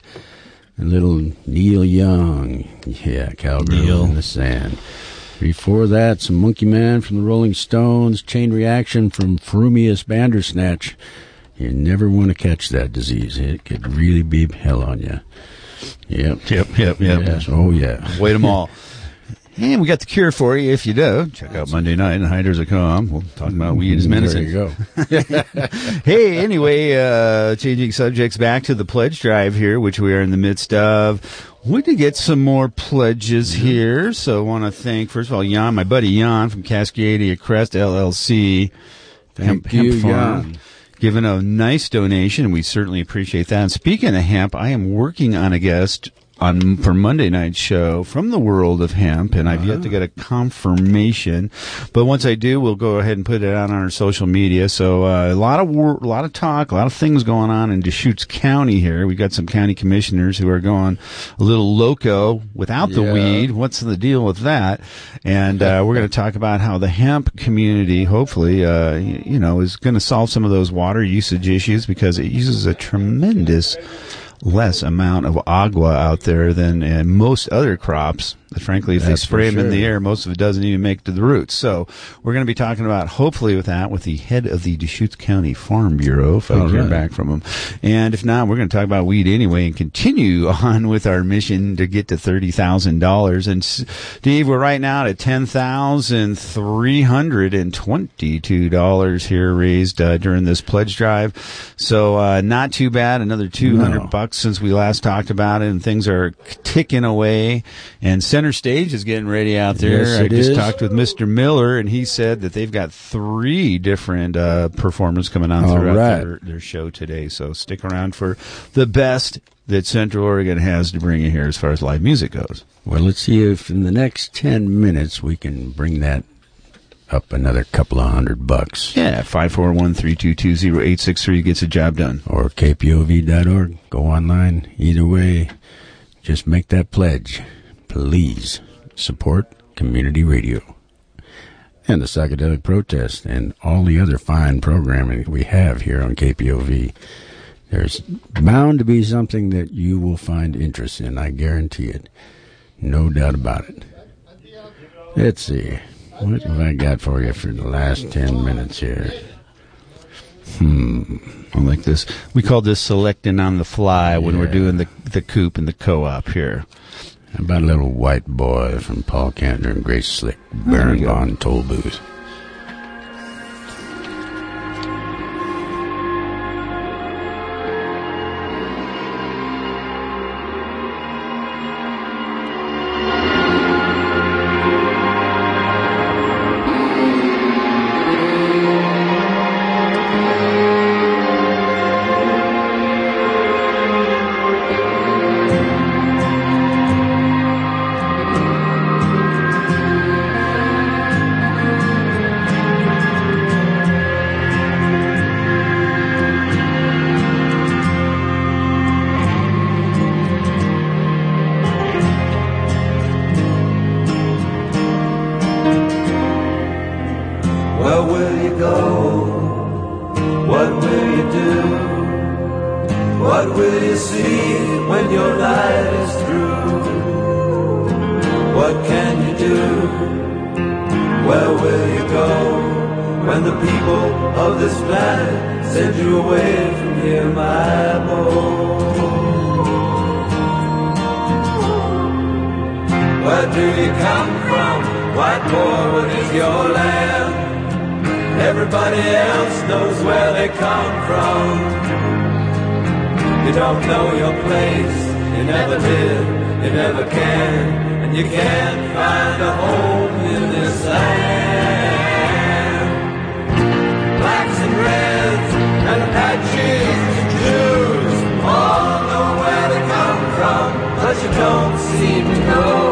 A little Neil Young, yeah, Cowgirl Neil. in the Sand. Before that, some Monkey Man from the Rolling Stones, Chain Reaction from Frumious Bandersnatch. You never want to catch that disease. It could really be hell on you. Yep. Yep, yep, yep. Yes. Oh, yeah. Wait them all. And we got the cure for you if you do. Check out Monday night and hiders.com. We'll talk about weed as medicine. There you go. hey, anyway, uh, changing subjects back to the pledge drive here, which we are in the midst of. We did get some more pledges Mm-hmm. here, so I want to thank first of all Jan, my buddy Jan from Cascadia Crest LLC. Thank you, Jan. Given a nice donation, we certainly appreciate that. And speaking of hemp, I am working on a guest on for Monday night show from the world of hemp, and I've yet to get a confirmation. But once I do, we'll go ahead and put it out on our social media. So uh, a lot of wor- a lot of talk, a lot of things going on in Deschutes County here. We've got some county commissioners who are going a little loco without the Yeah. weed. What's the deal with that? And uh, we're going to talk about how the hemp community, hopefully, uh, you know, is going to solve some of those water usage issues because it uses a tremendous less amount of agua out there than uh, most other crops. Frankly, if That's they spray them in the air, most of it doesn't even make it to the roots. So we're going to be talking about hopefully with that with the head of the Deschutes County Farm Bureau, if I hear back from him. And if not, we're going to talk about weed anyway and continue on with our mission to get to thirty thousand dollars. And Steve, we're right now at ten thousand three hundred and twenty-two dollars here raised uh, during this pledge drive. So uh, not too bad. Another two hundred No. bucks since we last talked about it, and things are ticking away. And center stage is getting ready out there. Yes, I just is. talked with Mr. Miller, and he said that they've got three different uh, performers coming on All throughout right. their, their show today. So stick around for the best that Central Oregon has to bring you here as far as live music goes. Well, let's see if in the next 10 minutes we can bring that up another couple of hundred bucks. Yeah, 541-322-0863 gets a job done. Or kpov.org. Go online. Either way, just make that pledge. Please support community radio and the psychedelic protest and all the other fine programming we have here on KPOV. There's bound to be something that you will find interest in. I guarantee it. No doubt about it. Let's see. What have I got for you for the last 10 minutes here? Hmm. I like this. We call this selecting on the fly when we're doing the the coop and the co-op here. How about a little white boy from Paul Kantner and Grace Slick, Baron. Von Toll Where do you come from? White boy, what is your land? Everybody else knows where they come from. You don't know your place, you never did, you never can, and you can't find a home in this land. Blacks and reds and Apaches and Jews all know where they come from, but you don't seem to know.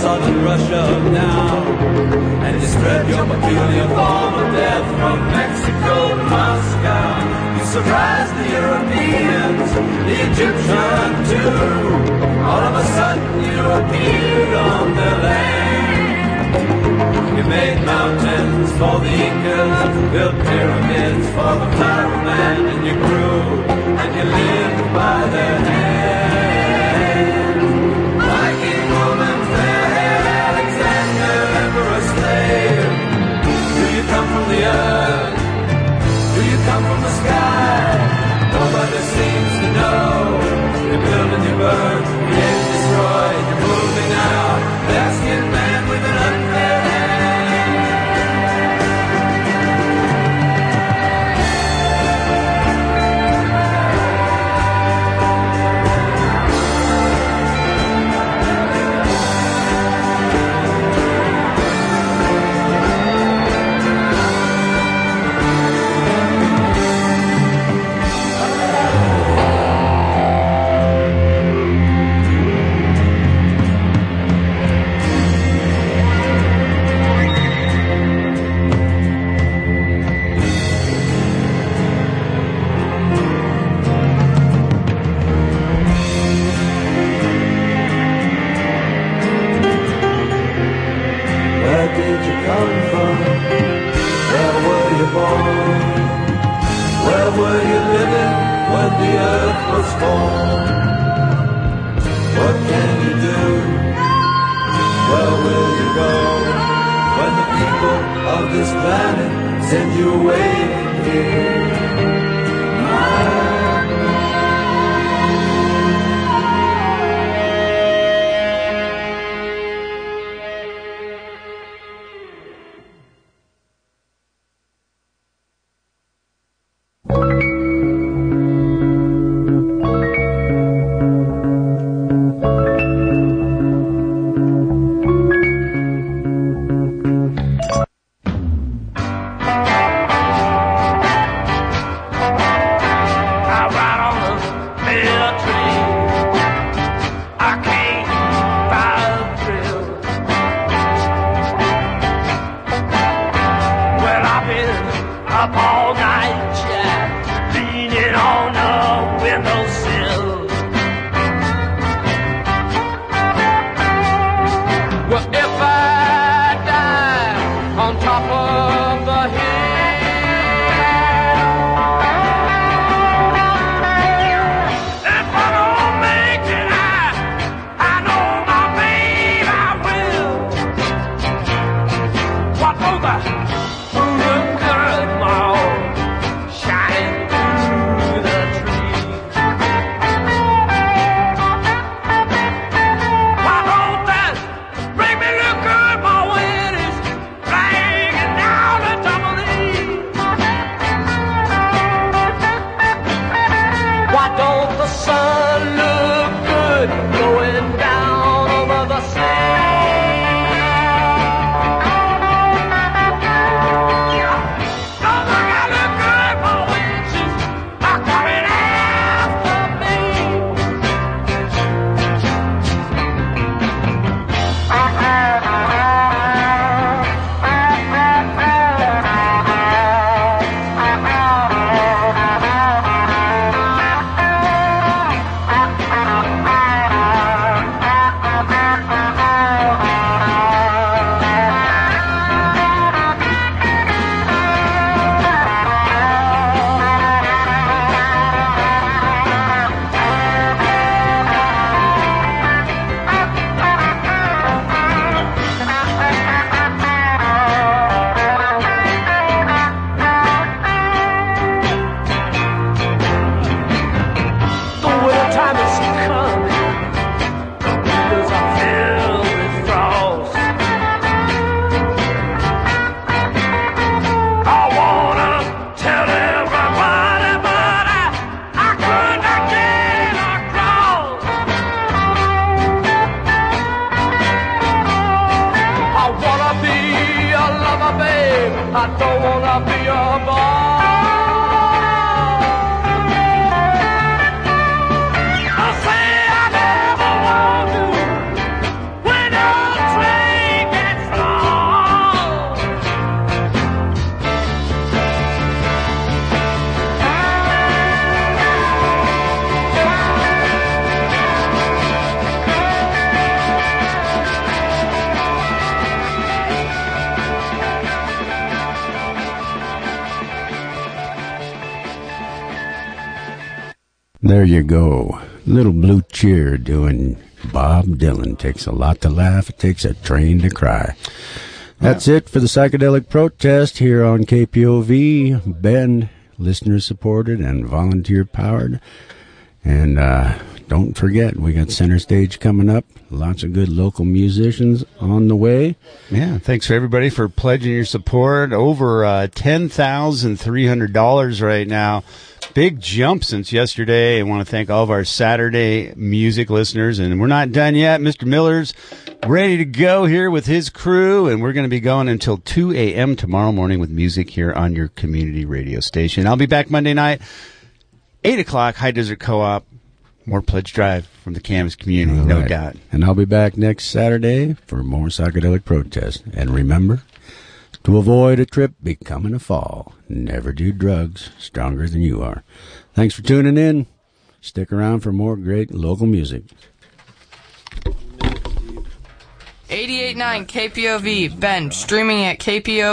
Sergeant Rush up now. And you spread your peculiar form of death From Mexico to Moscow. You surprised the Europeans, the Egyptian too. All of a sudden you appeared on their land. You made mountains for the Incas Built pyramids for the Pyroman And you grew and you lived by their hand. the earth. send you away. of the hand. There you go. Little Blue Cheer doing Bob Dylan. Takes a lot to laugh. It takes a train to cry. That's it for the psychedelic protest here on KPOV. Bend, listener supported and volunteer powered. And uh, don't forget, we got center stage coming up. Lots of good local musicians on the way. Yeah, thanks for everybody for pledging your support. Over uh, ten thousand three hundred dollars right now. Big jump since yesterday. I want to thank all of our Saturday music listeners, and we're not done yet. Mr. Miller's ready to go here with his crew, and we're going to be going until two a.m. tomorrow morning with music here on your community radio station. I'll be back Monday night, eight o'clock. High Desert Co-op. More pledge drive from the Camas community, no doubt. And I'll be back next Saturday for more psychedelic protest. And remember, to avoid a trip becoming a fall, never do drugs stronger than you are. Thanks for tuning in. Stick around for more great local music. 88.9 KPOV, Bend, streaming at KPO.